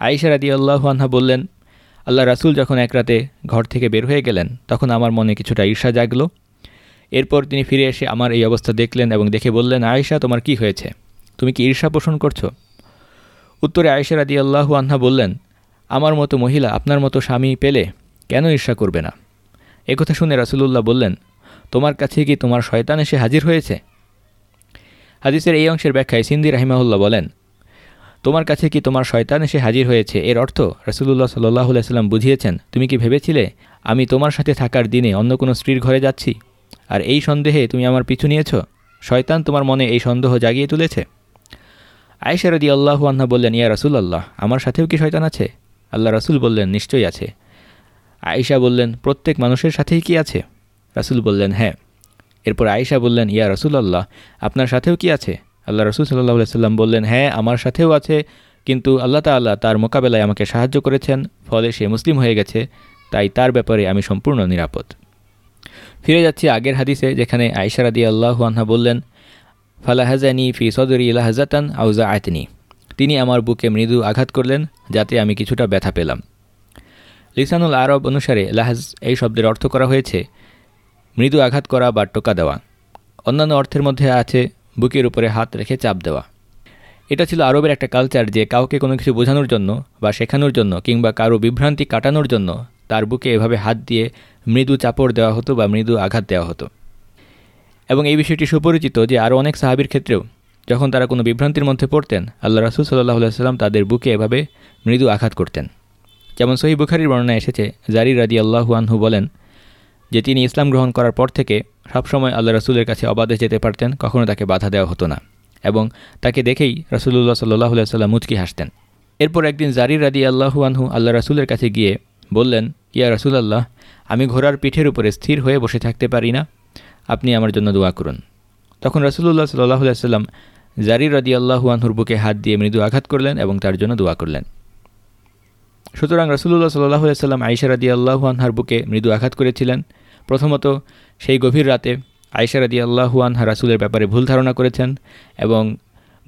আইসা রাদি আল্লাহ আনহা বললেন, আল্লাহ রাসুল যখন এক রাতে ঘর থেকে বের হয়ে গেলেন, তখন আমার মনে কিছুটা ঈর্ষা জাগলো। এরপর তিনি ফিরে এসে আমার এই অবস্থা দেখলেন এবং দেখে বললেন, আয়েশা, তোমার কি হয়েছে? তুমি কি ঈর্ষা পোষণ করছ? উত্তরে আয়েশা রাদি আল্লাহু আহ্না বললেন, আমার মতো মহিলা আপনার মতো স্বামী পেলে কেন ঈর্ষা করবে না? একথা শুনে রাসুলুল্লাহ বললেন, তোমার কাছে কি তোমার শয়তান এসে হাজির হয়েছে? হাদিসের এই অংশের ব্যাখ্যায় সিন্দি রাহিমাহুল্লাহ বলেন, তোমার কাছে কি তোমার শয়তান এসে হাজির হয়েছে? এর অর্থ, রাসুলুল্লাহ সাল্লাহ সাল্লাম বুঝিয়েছেন, তুমি কি ভেবেছিলে আমি তোমার সাথে থাকার দিনে অন্য কোনো স্ত্রীর ঘরে যাচ্ছি? আর এই সন্দেহে তুমি আমার পিছু নিয়েছ? শয়তান তোমার মনে এই সন্দেহ জাগিয়ে তুলেছে। আয়েশা রদি আল্লাহ আন্না বললেন, ইয়া রাসুল আল্লাহ আমার সাথেও কি শয়তান আছে? আল্লাহ রাসুল বললেন, নিশ্চয়ই আছে। আয়েশা বললেন, প্রত্যেক মানুষের সাথেই কি আছে? রাসুল বললেন হ্যাঁ। এরপর আয়েশা বললেন, ইয়া রসুল আল্লাহ আপনার সাথেও কি আছে? আল্লাহ রসুল সাল্লাহ সাল্লাম বললেন হ্যাঁ আমার সাথেও আছে, কিন্তু আল্লাহ তাল্লাহ তার মোকাবেলায় আমাকে সাহায্য করেছেন, ফলে সে মুসলিম হয়ে গেছে, তাই তার ব্যাপারে আমি সম্পূর্ণ নিরাপদ। ফিরে যাচ্ছি আগের হাদিসে, যেখানে আয়সারাদি আল্লাহ আনহা বললেন, ফালাহাজানি ফি সদরি ইলাহাজাতান আউজা আয়তনি তিনি আমার বুকে মৃদু আঘাত করলেন, যাতে আমি কিছুটা ব্যথা পেলাম। লিসানুল আরব অনুসারে লাহাজ এই শব্দের অর্থ করা হয়েছে, মৃদু আঘাত করা বা টোকা দেওয়া। অন্যান্য অর্থের মধ্যে আছে, বুকের উপরে হাত রেখে চাপ দেওয়া। এটা ছিল আরবের একটা কালচার যে কাউকে কোনো কিছু বোঝানোর জন্য বা শেখানোর জন্য কিংবা কারও বিভ্রান্তি কাটানোর জন্য তার বুকে এভাবে হাত দিয়ে মৃদু চাপড় দেওয়া হতো বা মৃদু আঘাত দেওয়া হতো। এবং এই বিষয়টি সুপরিচিত যে আরও অনেক সাহাবির ক্ষেত্রেও যখন তারা কোনো বিভ্রান্তির মধ্যে পড়তেন, আল্লাহ রাসুল সাল্লাহ সাল্লাম তাদের বুকে এভাবে মৃদু আঘাত করতেন। যেমন সহি বুখারির বর্ণনা এসেছে জারি রাদি আল্লাহু আনহু বলেন যে তিনি ইসলাম গ্রহণ করার পর থেকে সবসময় আল্লাহ রসুলের কাছে অবাধে যেতে পারতেন কখনও তাকে বাধা দেওয়া হতো না এবং তাকে দেখেই রসুল্লাহ সাল্লাহ সাল্লাম মুচকি হাসতেন। এরপর একদিন জারির রাদি আল্লাহু আনহু আল্লাহ রাসুলের কাছে গিয়ে বললেন ইয়া রসুলাল্লাহ, আমি ঘোড়ার পিঠের উপরে স্থির হয়ে বসে থাকতে পারি না। আপনি আমার জন্য দোয়া করুন। তখন রসুল্লাহ সাল্লাহ সাল্লাম জারি রাদি আল্লাহু আনহুর বুকে হাত দিয়ে মৃদু আঘাত করলেন এবং তার জন্য দোয়া করলেন। সুতরাং রসুল্লাহ সাল্লাহ সাল্লাম আইসা রাদি আল্লাহু আনহার বুকে মৃদু আঘাত করেছিলেন। প্রথমত, সেই গভীর রাতে আইসা রাদি আল্লাহু আনহা রাসুলের ব্যাপারে ভুল ধারণা করেছেন এবং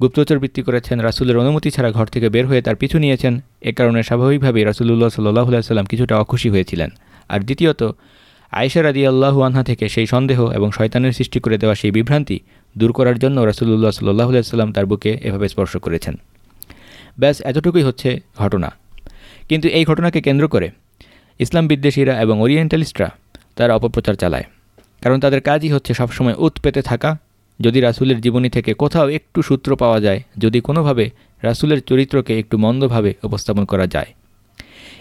গুপ্তচর বৃত্তি করেছেন রাসুলের অনুমতি ছাড়া ঘর থেকে বের হয়ে তার পিছু নিয়েছেন। এ কারণে স্বাভাবিকভাবেই রাসুল্লাহ সাল্লাহ সাল্লাম কিছুটা অখুশি হয়েছিলেন। আর দ্বিতীয়ত, আয়েশা রাদি আল্লাহু আনহা থেকে সেই সন্দেহ এবং শয়তানের সৃষ্টি করে দেওয়া সেই বিভ্রান্তি দূর করার জন্য রাসুল্লাহ সাল্লাহ সাল্লাম তার বুকে এভাবে স্পর্শ করেছেন। ব্যাস, এতটুকুই হচ্ছে ঘটনা। কিন্তু এই ঘটনাকে কেন্দ্র করে ইসলাম বিদ্বেষীরা এবং ওরিয়েন্টালিস্টরা তারা অপপ্রচার চালায়। কারণ তাদের কাজই হচ্ছে সবসময় উৎ পেতে থাকা যদি রাসুলের জীবনী থেকে কোথাও একটু সূত্র পাওয়া যায়, যদি কোনোভাবে রাসুলের চরিত্রকে একটু মন্দভাবে উপস্থাপন করা যায়।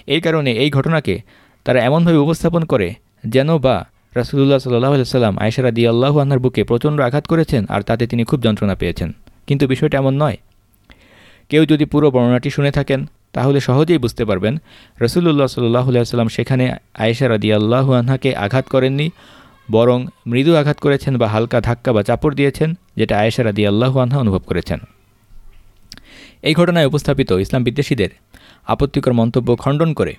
এই কারণে এই ঘটনাকে তারা এমনভাবে উপস্থাপন করে যেন বা রাসুল্লাহ সাল্লাহ সাল্লাম আয়সারা দিয়ে আল্লাহ আন্নার বুকে প্রচণ্ড আঘাত করেছেন আর তাতে তিনি খুব যন্ত্রণা পেয়েছেন। কিন্তু বিষয়টা এমন নয়। কেউ যদি পুরো বর্ণনাটি শুনে থাকেন, তাহলে সহজেই বুঝতে পারবেন রসুল্লাহ সাল্লাহ সাল্লাম সেখানে আয়েশা রাদি আল্লাহু আনহাকে আঘাত করেননি বরং মৃদু আঘাত করেছেন বা হালকা ধাক্কা বা চাপড় দিয়েছেন, যেটা আয়েশা রাদি আল্লাহু আনহা অনুভব করেছেন। এই ঘটনায় উপস্থাপিত ইসলাম বিদ্বেষীদের আপত্তিকর মন্তব্য খণ্ডন করে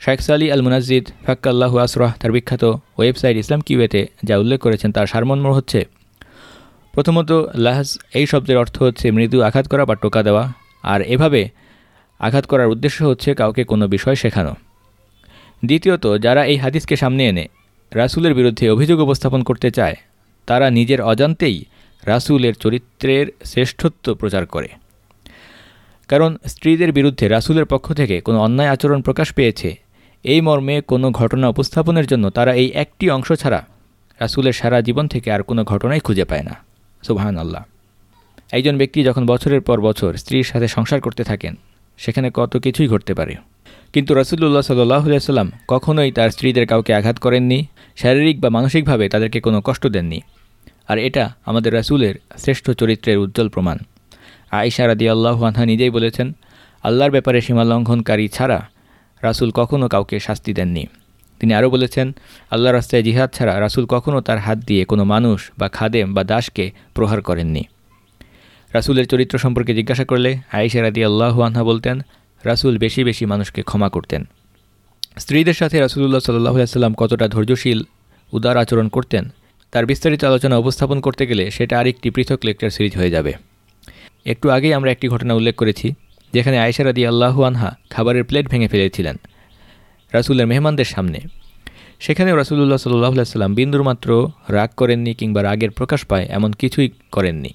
শাইখ সালি আল মুনাজিদ ফাক্কাল্লাহু আসরাহ, তার বিখ্যাত ওয়েবসাইট ইসলাম কিউয়েতে যা উল্লেখ করেছেন তার সারমর্ম হচ্ছে, প্রথমত, লাহাজ এই শব্দের অর্থ হচ্ছে মৃদু আঘাত করা বা টোকা দেওয়া, আর এভাবে আঘাত করার উদ্দেশ্য হচ্ছে কাউকে কোনো বিষয় শেখানো। দ্বিতীয়ত, যারা এই হাদিসকে সামনে এনে রাসুলের বিরুদ্ধে অভিযোগ উপস্থাপন করতে চায়, তারা নিজের অজান্তেই রাসুলের চরিত্রের শ্রেষ্ঠত্ব প্রচার করে। কারণ স্ত্রীদের বিরুদ্ধে রাসুলের পক্ষ থেকে কোনো অন্যায় আচরণ প্রকাশ পেয়েছে, এই মর্মে কোনো ঘটনা উপস্থাপনের জন্য তারা এই একটি অংশ ছাড়া রাসুলের সারা জীবন থেকে আর কোনো ঘটনাই খুঁজে পায় না। সুবাহান আল্লাহ একজন ব্যক্তি যখন বছরের পর বছর স্ত্রীর সাথে সংসার করতে থাকেন, সেখানে কত কিছুই ঘটতে পারে। কিন্তু রসুল্লাহ সাল্লাহ সাল্লাম কখনোই তার স্ত্রীদের কাউকে আঘাত করেননি শারীরিক বা মানসিকভাবে তাদেরকে কোনো কষ্ট দেননি। আর এটা আমাদের রাসুলের শ্রেষ্ঠ চরিত্রের উজ্জ্বল প্রমাণ। আয়সা রাদি আনহা নিজেই বলেছেন, আল্লাহর ব্যাপারে সীমা লঙ্ঘনকারী ছাড়া রাসুল কখনও কাউকে শাস্তি দেননি। তিনি আরও বলেছেন, আল্লাহ রাস্তায় জিহাদ ছাড়া রাসুল কখনও তার হাত দিয়ে কোনো মানুষ বা খাদেম বা দাসকে প্রহার করেননি। রাসুলের চরিত্র সম্পর্কে জিজ্ঞাসা করলে আয়েশা রাদি আল্লাহু আনহা বলতেন, রাসুল বেশি বেশি মানুষকে ক্ষমা করতেন। স্ত্রীদের সাথে রাসুলুল্লাহ সাল্লাহ সাল্লাম কতটা ধৈর্যশীল, উদার আচরণ করতেন, তার বিস্তারিত আলোচনা উপস্থাপন করতে গেলে সেটা আরেকটি পৃথক লেকচার সিরিজ হয়ে যাবে। একটু আগেই আমরা একটি ঘটনা উল্লেখ করেছি, যেখানে আয়েশা রাদি আল্লাহু আনহা খাবারের প্লেট ভেঙে ফেলেছিলেন রাসুলের মেহমানদের সামনে। সেখানেও রাসুলুল্লাহ সাল্লাহ সাল্লাম বিন্দুর মাত্র রাগ করেননি কিংবা রাগের প্রকাশ পায় এমন কিছুই করেননি।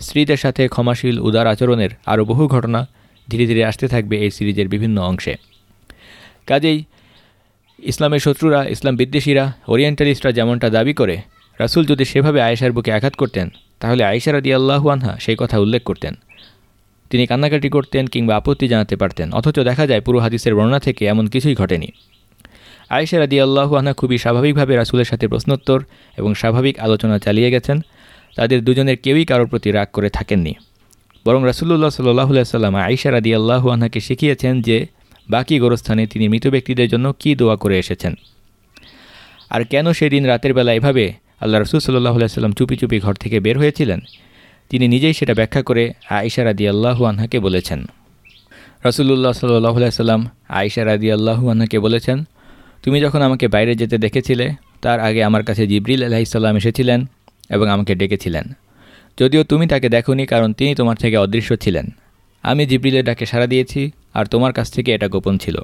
স্ত্রীদের সাথে ক্ষমাশীল, উদার আচরণের আরও বহু ঘটনা ধীরে ধীরে আসতে থাকবে এই সিরিজের বিভিন্ন অংশে। কাজেই ইসলামের শত্রুরা, ইসলাম বিদ্বেষীরা, ওরিয়েন্টালিস্টরা যেমনটা দাবি করে, রাসুল যদি সেভাবে আয়েশার বুকে আঘাত করতেন, তাহলে আয়েশা রাদি আল্লাহু আনহা সেই কথা উল্লেখ করতেন। তিনি কান্নাকাটি করতেন কিংবা আপত্তি জানাতে পারতেন, অথচ দেখা যায় পুরো হাদিসের বর্ণনা থেকে এমন কিছুই ঘটেনি। আয়েশা রাদি আল্লাহু আনহা খুবই স্বাভাবিকভাবে রাসুলের সাথে প্রশ্নোত্তর এবং স্বাভাবিক আলোচনা চালিয়ে গেছেন, তাদের দুজনের কেউই কারোর প্রতি রাগ করে থাকেননি। বরং রাসুল্লাহ সাল্লাহ সাল্লাম আইসা রাদি আল্লাহু আনহাকে শিখিয়েছেন যে বাকি গোরস্থানে তিনি মৃত ব্যক্তিদের জন্য কী দোয়া করে এসেছেন? আর কেন সেদিন রাতের বেলা এভাবে আল্লাহ রসুল সাল্লাহ সাল্লাম চুপি চুপি ঘর থেকে বের হয়েছিলেন? তিনি নিজেই সেটা ব্যাখ্যা করে আয়েশা রাদি আল্লাহু আনহাকে বলেছেন। রসুল্লাহ সাল্লাহ সাল্লাম আয়েশা আল্লাহু আনহাকে বলেছেন, তুমি যখন আমাকে বাইরে যেতে দেখেছিলে, তার আগে আমার কাছে জিবরিল আলাহিসাল্লাম এসেছিলেন এবং আমাকে ডেকেছিলেন। যদিও তুমি তাকে দেখনি কারণ তিনি তোমার থেকে অদৃশ্য ছিলেন। আমি জিবরিলের ডাকে সাড়া দিয়েছি আর তোমার কাছ থেকে এটা গোপন ছিল।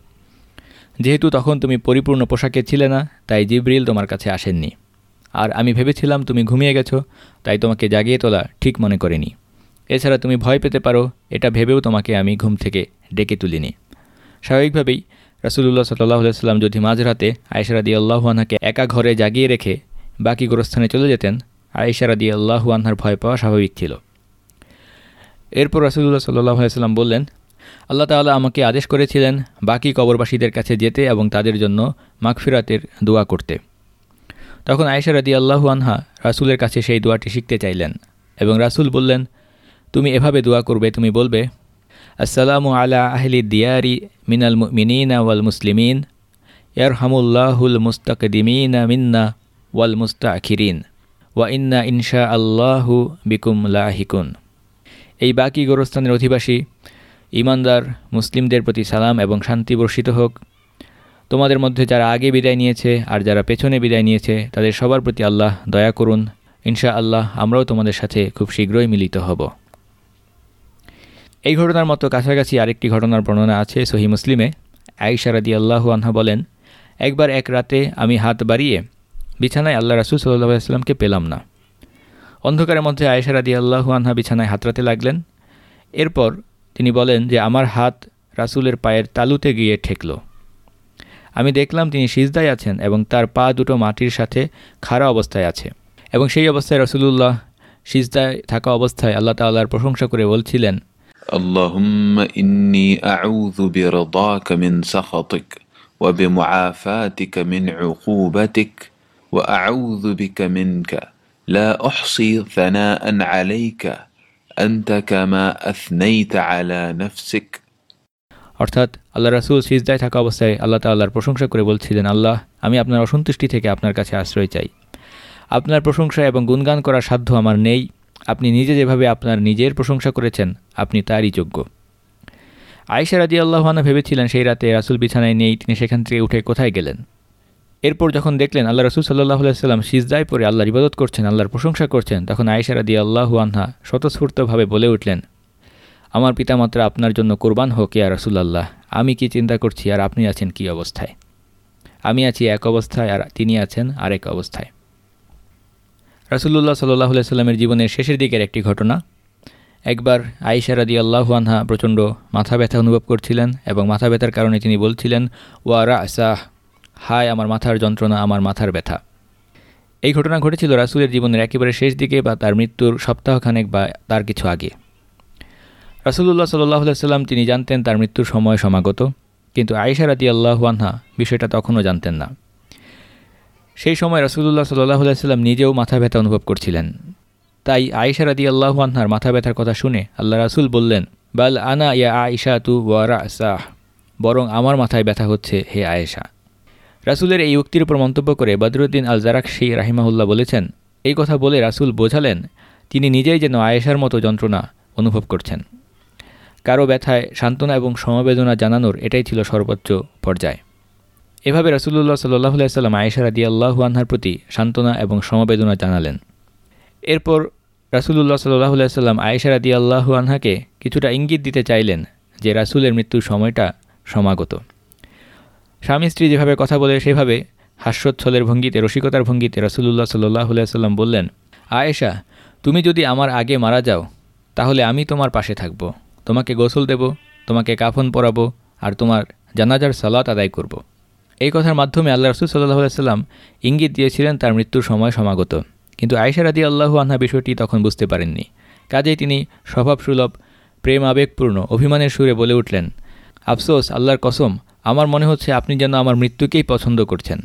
যেহেতু তখন তুমি পরিপূর্ণ পোশাকে ছিলে না, তাই জিব্রিল তোমার কাছে আসেননি। আর আমি ভেবেছিলাম তুমি ঘুমিয়ে গেছো, তাই তোমাকে জাগিয়ে তোলা ঠিক মনে করিনি। এছাড়া তুমি ভয় পেতে পারো, এটা ভেবেও তোমাকে আমি ঘুম থেকে ডেকে তুলিনি। স্বাভাবিকভাবেই রাসুলুল্লাহ সাল্লাহ সাল্লাম যদি মাঝরাতে আয়সারাদি আল্লাহুয়ানহাকে একা ঘরে জাগিয়ে রেখে বাকি গোরস্থানে চলে যেতেন আয়সারাদি আল্লাহু আনহার ভয় পাওয়া স্বাভাবিক ছিল। এরপর রাসুলুল্লাহ সাল্লাহ সাল্লাম বললেন আল্লাহ তাআলা আমাকে আদেশ করেছিলেন বাকি কবরবাসীদের কাছে যেতে এবং তাদের জন্য মাগফিরাতের দোয়া করতে। তখন আয়েশা রাদি আল্লাহু আনহা রাসুলের কাছে সেই দোয়াটি শিখতে চাইলেন এবং রাসুল বললেন, তুমি এভাবে দোয়া করবে, তুমি বলবে, আসসালামু আলা আহলি দিয়ারি মিনাল মিনীনা ওয়াল মুসলিমিন ইয়ার হামুল্লাহুল মুস্তাকদিমিনা মিন্না ওয়াল মুস্তাখিরিন, ওয়া ইন্না ইনশা আল্লাহু বিকুম লাহিকুন। এই বাকি গোরস্থানের অধিবাসী ইমানদার মুসলিমদের প্রতি সালাম এবং শান্তি বর্ষিত হোক। তোমাদের মধ্যে যারা আগে বিদায় নিয়েছে আর যারা পেছনে বিদায় নিয়েছে, তাদের সবার প্রতি আল্লাহ দয়া করুন। ইনশা আল্লাহ আমরাও তোমাদের সাথে খুব শীঘ্রই মিলিত হব। এই ঘটনার মতো কাছাকাছি আরেকটি ঘটনার বর্ণনা আছে সহি মুসলিমে। আইসা রাদি আল্লাহ আনহা বলেন, একবার এক রাতে আমি হাত বাড়িয়ে বিছানায় আল্লাহ রাসুল সাল্লাহ পেলাম না। অন্ধকারের মধ্যে আয়েশা রাদি আল্লাহু আনহা বিছানায় হাতরাতে লাগলেন। এরপর তিনি বলেন যে আমার হাত রাসুলের পায়ের তালুতে গিয়ে ঠেকল আমি দেখলাম তিনি সিজদায় আছেন এবং তার পা দুটো মাটির সাথে খাড়া অবস্থায় আছে এবং সেই অবস্থায় রসুলুল্লাহ সিজদায় থাকা অবস্থায় আল্লাহ তাল্লাহর প্রশংসা করে বলছিলেন اللهم إني أعوذ برضاك من سخطك وبمعافاتك من عقوبتك وأعوذ بك منك لا أحصي ثناء عليك أنت كما أثنيت على نفسك অর্থাৎ আল্লাহ রাসুল সিজদায় থাকা অবস্থায় আল্লাহ তাল্লাহর প্রশংসা করে বলছিলেন আল্লাহ আমি আপনার অসন্তুষ্টি থেকে আপনার কাছে আশ্রয় চাই আপনার প্রশংসা এবং গুণগান করার সাধ্য আমার নেই আপনি নিজে যেভাবে আপনার নিজের প্রশংসা করেছেন আপনি তারই যোগ্য আয়েশা রাজি আল্লাহানা ভেবেছিলেন সেই রাতে রাসুল বিছানায় নেই তিনি সেখান থেকে উঠে কোথায় গেলেন এরপর যখন দেখলেন আল্লাহ রসুল সাল্লাহ সাল্লাম সিজদায় পরে আল্লাহর ইবাদত করছেন, আল্লাহর প্রশংসা করছেন, তখন আয়েশা রাদি আল্লাহু আনহা স্বতঃস্ফূর্তভাবে বলে উঠলেন, আমার পিতামাত্রা আপনার জন্য কোরবান হোক ইয়া রসুল্লাহ আমি কি চিন্তা করছি আর আপনি আছেন কি অবস্থায়? আমি আছি এক অবস্থায় আর তিনি আছেন আরেক অবস্থায়। রাসুল্লাহ সাল্লাহ সাল্লামের জীবনের শেষের দিকের একটি ঘটনা, একবার আইসা রাদি আল্লাহু আনহা প্রচণ্ড মাথা ব্যথা অনুভব করছিলেন এবং মাথা ব্যথার কারণে তিনি বলছিলেন ওয়ারা আসাহ হায়, আমার মাথার যন্ত্রণা, আমার মাথার ব্যথা। এই ঘটনা ঘটেছিল রাসুলের জীবনের একেবারে শেষ দিকে বা তার মৃত্যুর সপ্তাহখানেক বা তার কিছু আগে। রাসুল্লাহ সাল্লাহ সাল্লাম তিনি জানতেন তার মৃত্যুর সময় সমাগত, কিন্তু আয়েশা রাদি আল্লাহু আনহা বিষয়টা তখনও জানতেন না। সেই সময় রাসুল্লাহ সাল্লাহ সাল্লাম নিজেও মাথা ব্যথা অনুভব করছিলেন। তাই আয়েশা রাদি আল্লাহু আনহার মাথা ব্যথার কথা শুনে আল্লাহ রাসুল বললেন, বাল আনা ইয়া আয়েশা তু ওয়ারা সাহ বরং আমার মাথায় ব্যথা হচ্ছে, হে আয়েশা। রাসুলের এই উক্তির উপর মন্তব্য করে বদরুদ্দিন আল জারাকশি রাহিমাহুল্লাহ বলেছেন, এই কথা বলে রাসুল বোঝালেন, তিনি নিজেই যেন আয়েশার মতো যন্ত্রণা অনুভব করছেন। কারও ব্যথায় সান্ত্বনা এবং সমবেদনা জানানোর এটাই ছিল সর্বোচ্চ পর্যায়। এভাবে রাসুল্লাহ সাল্লাহ সাল্লাম আয়েশা আল্লাহু আনহার প্রতি সান্ত্বনা এবং সমবেদনা জানালেন। এরপর রাসুলুল্লাহ সাল্লাহ সাল্লাম আয়েশা আল্লাহু আনহাকে কিছুটা ইঙ্গিত দিতে চাইলেন যে রাসুলের মৃত্যুর সময়টা সমাগত। স্বামী স্ত্রী যেভাবে কথা বলে, সেভাবে হাস্যোচ্ছলের ভঙ্গিতে, রসিকতার ভঙ্গিতে রাসুলুল্লাহ সাল্লাহ সাল্লাম বললেন, আয়েশা, তুমি যদি আমার আগে মারা যাও, তাহলে আমি তোমার পাশে থাকব। তোমাকে গোসল দেব, তোমাকে কাফন পরাবো, আর তোমার জানাজার সালাত আদায় করব। এই কথার মাধ্যমে আল্লাহ রসুল সাল্লাহ সাল্লাম ইঙ্গিত দিয়েছিলেন তার মৃত্যুর সময় সমাগত। কিন্তু আয়েশা রাদি আল্লাহু আনহা বিষয়টি তখন বুঝতে পারেননি। কাজেই তিনি স্বভাবসুলভ, প্রেম আবেগপূর্ণ, অভিমানের সুরে বলে উঠলেন, আফসোস, আল্লাহর কসম আমার মনে হচ্ছে আপনি যেন আমার মৃত্যুকেই পছন্দ করছেন।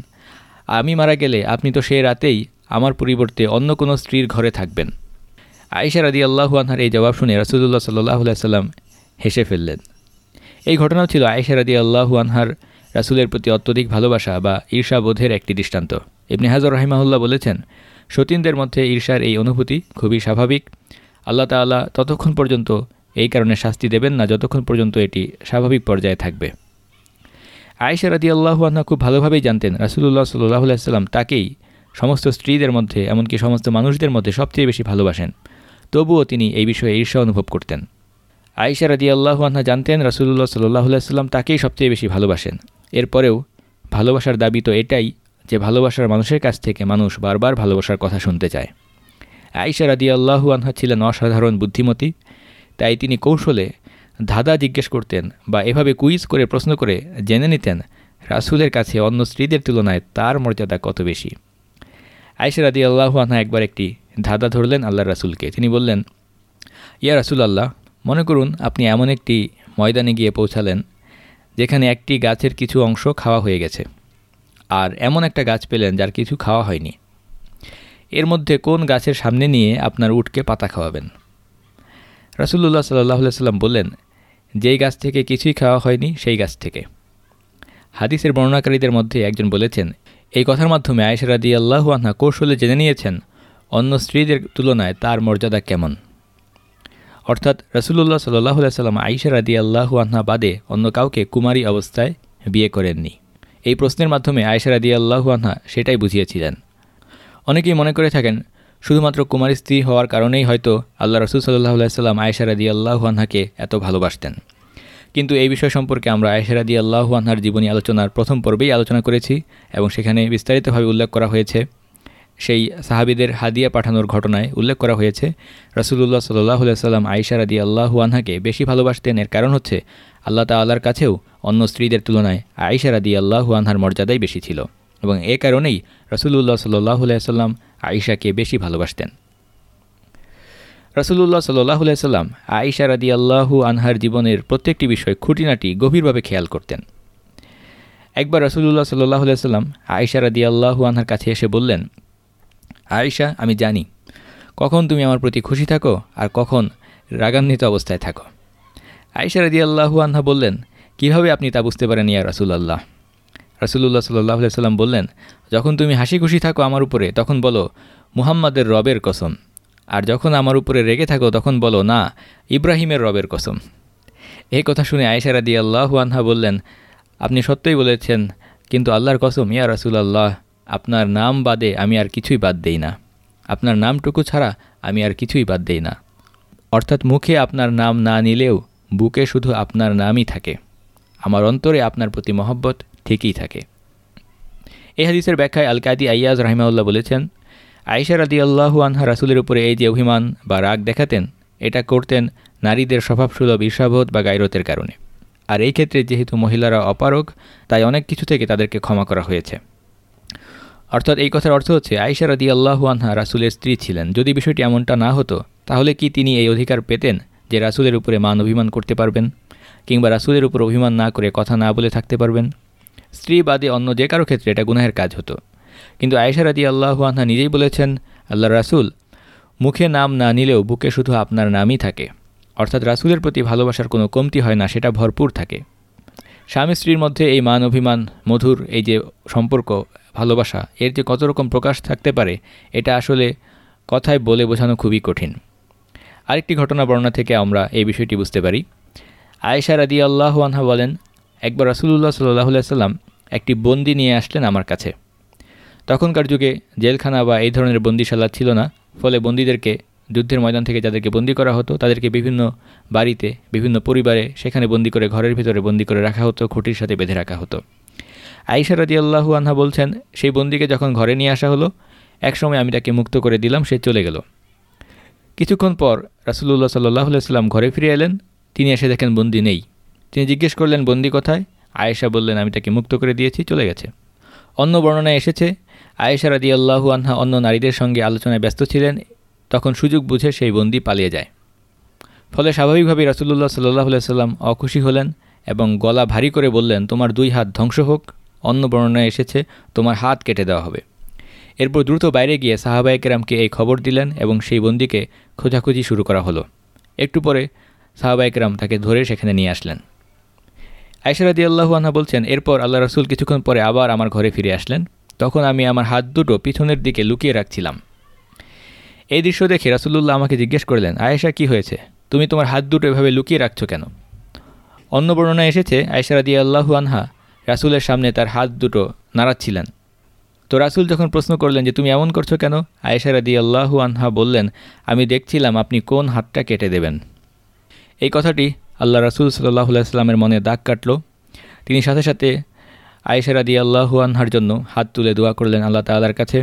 আমি মারা গেলে আপনি তো সেই রাতেই আমার পরিবর্তে অন্য কোনো স্ত্রীর ঘরে থাকবেন। আয়েশা রাদি আল্লাহু আনহার এই জবাব শুনে রাসুদুল্লাহ সাল্লাহ সাল্লাম হেসে ফেললেন। এই ঘটনাও ছিল আয়েশা রাদি আল্লাহু আনহার রাসুলের প্রতি অত্যধিক ভালোবাসা বা ঈর্ষাবোধের একটি দৃষ্টান্ত। ইবনে হাজর রাহিমাহুল্লাহ বলেছেন, সতীনদের মধ্যে ঈর্ষার এই অনুভূতি খুবই স্বাভাবিক। আল্লাহ তাল্লাহ ততক্ষণ পর্যন্ত এই কারণে শাস্তি দেবেন না, যতক্ষণ পর্যন্ত এটি স্বাভাবিক পর্যায়ে থাকবে। আয়েশা রাদি আল্লাহুয়ান্না খুব ভালোভাবেই জানতেন রাসুলুল্লাহ সাল্লাহ সাল্লাম তাকেই সমস্ত স্ত্রীদের মধ্যে, এমনকি সমস্ত মানুষদের মধ্যে সবচেয়ে বেশি ভালোবাসেন। তবুও তিনি এই বিষয়ে ঈর্ষা অনুভব করতেন। আয়েশা রাদি আল্লাহুয়ান্না জানতেন রাসুলুল্লাহ সাল্লাহ সাল্লাম তাকেই সবচেয়ে বেশি ভালোবাসেন। এরপরেও ভালোবাসার দাবি তো এটাই যে ভালোবাসার মানুষের কাছ থেকে মানুষ বারবার ভালোবাসার কথা শুনতে চায়। আয়েশা রাদি আল্লাহু ছিলেন অসাধারণ বুদ্ধিমতী, তাই তিনি কৌশলে ধাঁধা জিজ্ঞেস করতেন বা এভাবে কুইজ করে প্রশ্ন করে জেনে নিতেন, রাসুলের কাছে অন্য স্ত্রীদের তুলনায় তার মর্যাদা কত বেশি? আয়েশা রাদি আল্লাহু আনহা একবার একটি ধাঁধা ধরলেন আল্লাহ রাসুলকে। তিনি বললেন, ইয়া রাসুল আল্লাহ মনে করুন আপনি এমন একটি ময়দানে গিয়ে পৌঁছালেন যেখানে একটি গাছের কিছু অংশ খাওয়া হয়ে গেছে আর এমন একটা গাছ পেলেন যার কিছু খাওয়া হয়নি। এর মধ্যে কোন গাছের সামনে নিয়ে আপনার উটকে পাতা খাওয়াবেন? রাসুল্লাহ সাল্লাহ সাল্লাম বললেন যেই গাছ থেকে কিছুই খাওয়া হয়নি, সেই গাছ থেকে। হাদিসের বর্ণনাকারীদের মধ্যে একজন বলেছেন, এই কথার মাধ্যমে আয়েশারাদি আল্লাহু আনহা কৌশলে জেনে নিয়েছেন, অন্য স্ত্রীদের তুলনায় তার মর্যাদা কেমন। অর্থাৎ রসুল্লাহ সাল্লাহ সাল্লাম রাদি আল্লাহু আহ্না বাদে অন্য কাউকে কুমারী অবস্থায় বিয়ে করেননি। এই প্রশ্নের মাধ্যমে আয়েশা রাদি আল্লাহু আহ্না সেটাই বুঝিয়েছিলেন। অনেকেই মনে করে থাকেন শুধুমাত্র কুমারী স্ত্রী হওয়ার কারণেই হয়তো আল্লাহ রসুল সাল্লাহ সাল্লাম আয়েশা রাদি আল্লাহু এত ভালোবাসতেন। কিন্তু এই বিষয় সম্পর্কে আমরা আয়েশা রাদি আল্লাহানহার জীবনী আলোচনার প্রথম পর্বেই আলোচনা করেছি এবং সেখানে বিস্তারিতভাবে উল্লেখ করা হয়েছে। সেই সাহাবিদের হাদিয়া পাঠানোর ঘটনায় উল্লেখ করা হয়েছে রসুল্লাহ সাল্লাহ সাল্লাম আয়েশা রাদি আল্লাহু আনহাকে বেশি ভালোবাসতেন। এর কারণ হচ্ছে, আল্লাহ তাল্লার কাছেও অন্য স্ত্রীদের তুলনায় আয়েশা রাদি আল্লাহু আনহার মর্যাদাই বেশি ছিল। এবং এ কারণেই রসুল্লাহ সাল্লাহ সাল্লাম আয়েশাকে বেশি ভালোবাসতেন। রসুল্লাহ সাল্লাহ সাল্লাম আয়েশা রাদি আল্লাহু আনহার জীবনের প্রত্যেকটি বিষয় খুঁটিনাটি গভীরভাবে খেয়াল করতেন। একবার রসুল্লাহ সাল্লাহ সাল্লাম আয়েশা রাদি আল্লাহু আনহার কাছে এসে বললেন, আয়েশা, আমি জানি, কখন তুমি আমার প্রতি খুশি থাকো আর কখন রাগান্বিত অবস্থায় থাকো। আয়েশা রাদি আল্লাহু আনহা বললেন, কীভাবে আপনি তা বুঝতে পারেন ইয়া রসুল্লাহ রসুল্লাহ সাল্লাহ সাল্লাম বললেন, যখন তুমি হাসি খুশি থাকো আমার উপরে, তখন বলো, মুহাম্মাদের রবের কসম। আর যখন আমার উপরে রেগে থাকো, তখন বলো, না, ইব্রাহিমের রবের কসম। এই কথা শুনে আয়েশা রাদি আল্লাহু আনহা বললেন, আপনি সত্যই বলেছেন, কিন্তু আল্লাহর কসম, ইয়া রসুলাল্লাহ, আপনার নাম বাদে আমি আর কিছুই বাদ দেই না। আপনার নামটুকু ছাড়া আমি আর কিছুই বাদ দেই না। অর্থাৎ মুখে আপনার নাম না নিলেও, বুকে শুধু আপনার নামই থাকে। আমার অন্তরে আপনার প্রতি মহব্বত ঠিকই থাকে। এই হাদিসের ব্যাখ্যায় আল কাদি আইয়াজ রাহিমাউল্লাহ বলেছেন, আয়েশা রাদি আল্লাহু আনহা রাসুলের উপরে এই যে অভিমান বা রাগ দেখাতেন, এটা করতেন নারীদের স্বভাবসুলভ ঈর্ষাবোধ বা গাইরতের কারণে। আর এই ক্ষেত্রে যেহেতু মহিলারা অপারগ, তাই অনেক কিছু থেকে তাদেরকে ক্ষমা করা হয়েছে। অর্থাৎ এই কথার অর্থ হচ্ছে, আয়েশা রাদি আল্লাহু আনহা রাসুলের স্ত্রী ছিলেন। যদি বিষয়টি এমনটা না হতো, তাহলে কি তিনি এই অধিকার পেতেন যে রাসুলের উপরে মান অভিমান করতে পারবেন? কিংবা রাসুলের উপর অভিমান না করে কথা না বলে থাকতে পারবেন? স্ত্রী বাদে অন্য যে কারও ক্ষেত্রে এটা গুনাহের কাজ হতো। কিন্তু আয়েশা রাদি আল্লাহু আনহা নিজেই বলেছেন আল্লাহ রাসুল, মুখে নাম না নিলেও বুকে শুধু আপনার নামই থাকে। অর্থাৎ রাসুলের প্রতি ভালোবাসার কোনো কমতি হয় না, সেটা ভরপুর থাকে। স্বামী স্ত্রীর মধ্যে এই মান অভিমান, মধুর, এই যে সম্পর্ক, ভালোবাসা, এর যে কত রকম প্রকাশ থাকতে পারে, এটা আসলে কথায় বলে বোঝানো খুবই কঠিন। আরেকটি ঘটনা বর্ণনা থেকে আমরা এই বিষয়টি বুঝতে পারি। আয়েশা রাদি আল্লাহ আনহা বলেন একবার রাসুলুল্লাহ সাল্লাহ সাল্লাম একটি বন্দি নিয়ে আসলেন আমার কাছে। তখনকার যুগে জেলখানা বা এই ধরনের বন্দিশালা ছিল না। ফলে বন্দীদেরকে যুদ্ধের ময়দান থেকে যাদেরকে বন্দি করা হতো, তাদেরকে বিভিন্ন বাড়িতে, বিভিন্ন পরিবারে সেখানে বন্দি করে ঘরের ভিতরে বন্দি করে রাখা হতো, খুঁটির সাথে বেঁধে রাখা হতো। আইসা রাজি আল্লাহু আনহা বলছেন, সেই বন্দিকে যখন ঘরে নিয়ে আসা হলো, একসময় আমি তাকে মুক্ত করে দিলাম, সে চলে গেল। কিছুক্ষণ পর রাসুলুল্লাহ সাল্লাহ সাল্লাম ঘরে ফিরে এলেন, তিনি এসে দেখেন বন্দি নেই। তিনি জিজ্ঞেস করলেন, বন্দি কোথায়? আয়েশা বললেন, আমি তাকে মুক্ত করে দিয়েছি, চলে গেছে। অন্য বর্ণনায় এসেছে, আয়েশা রাদি আল্লাহু আনহা অন্য নারীদের সঙ্গে আলোচনায় ব্যস্ত ছিলেন, তখন সুযোগ বুঝে সেই বন্দি পালিয়ে যায়। ফলে স্বাভাবিকভাবেই রাসুল্লাহ সাল্লাহ সাল্লাম অখুশি হলেন এবং গলা ভারী করে বললেন, তোমার দুই হাত ধ্বংস হোক। অন্য বর্ণনায় এসেছে, তোমার হাত কেটে দেওয়া হবে। এরপর দ্রুত বাইরে গিয়ে সাহাবায়কেরামকে এই খবর দিলেন এবং সেই বন্দিকে খোঁজাখুঁজি শুরু করা হলো। একটু পরে সাহাবায়করাম তাকে ধরে সেখানে নিয়ে আসলেন। আয়সারাদি আল্লাহু আনহা বলছেন, এরপর আল্লাহ রসুল কিছুক্ষণ পরে আবার আমার ঘরে ফিরে আসলেন। তখন আমি আমার হাত দুটো পিছনের দিকে লুকিয়ে রাখছিলাম। এই দৃশ্য দেখে রাসুল্লাহ আমাকে জিজ্ঞেস করলেন, আয়েশা, কি হয়েছে? তুমি তোমার হাত দুটো এভাবে লুকিয়ে রাখছো কেন? অন্য বর্ণনা এসেছে আয়সারাদি আল্লাহু আনহা রাসুলের সামনে তার হাত দুটো নাড়াচ্ছিলেন। তো রাসুল যখন প্রশ্ন করলেন যে, তুমি এমন করছ কেন? আয়েশারাদি আল্লাহু আনহা বললেন, আমি দেখছিলাম আপনি কোন হাতটা কেটে দেবেন। এই কথাটি আল্লাহ রাসুল সাল্লাহ মনে দাগ কাটল। তিনি সাথে সাথে আয়েশা দি আল্লাহু আনহার জন্য হাত তুলে দোয়া করলেন আল্লাহ তাল্লার কাছে।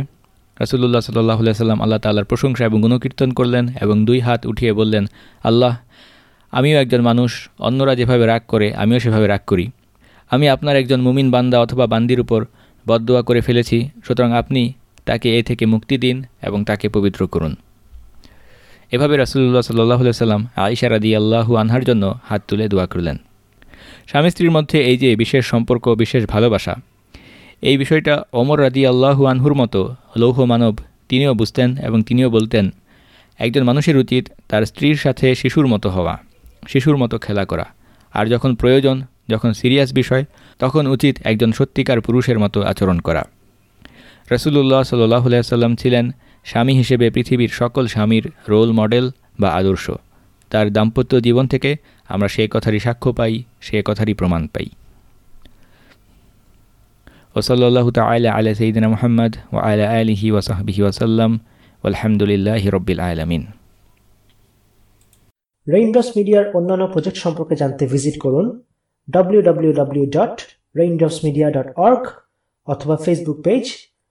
রাসুল্লাহ সাল্লাহ সাল্লাম আল্লাহ তাল্লার প্রশংসা এবং গুণকীর্তন করলেন এবং দুই হাত উঠিয়ে বললেন, আল্লাহ, আমিও একজন মানুষ, অন্যরা যেভাবে রাগ করে, আমিও সেভাবে রাগ করি। আমি আপনার একজন মুমিন বান্দা অথবা বান্দির উপর বদদোয়া করে ফেলেছি, সুতরাং আপনি তাকে এ থেকে মুক্তি দিন এবং তাকে পবিত্র করুন। এভাবে রাসুল্লাহ সাল্লাহ সাল্লাম আইসা রাদি আল্লাহু আনহার জন্য হাত তুলে দোয়া করলেন। স্বামী স্ত্রীর মধ্যে এই যে বিশেষ সম্পর্ক, বিশেষ ভালোবাসা, এই বিষয়টা অমর রাদি আল্লাহু আনহুর মতো লৌহ মানব তিনিও বুঝতেন এবং তিনিও বলতেন, একজন মানুষের উচিত তার স্ত্রীর সাথে শিশুর মতো হওয়া, শিশুর মতো খেলা করা। আর যখন প্রয়োজন, যখন সিরিয়াস বিষয়, তখন উচিত একজন সত্যিকার পুরুষের মতো আচরণ করা। রসুল্লাহ সাল্লাহ সাল্লাম ছিলেন স্বামী হিসেবে পৃথিবীর সকল স্বামীর রোল মডেল বা আদর্শ। তার দাম্পত্য জীবন থেকে আমরা সেই কথারই সাক্ষ্য পাই, সে কথারই প্রমাণ পাই। ওসল্লাহ তালা আলা সঈদিনা মোহাম্মদ ও আলা আলিহি ওসাহবিহি ওসাল্লাম আলহামদুলিল্লাহ রব্বিল আলমিন। রেইনড্রপস মিডিয়ার অন্যান্য প্রজেক্ট সম্পর্কে জানতে ভিজিট করুন www.raindropsmedia.org অথবা Facebook page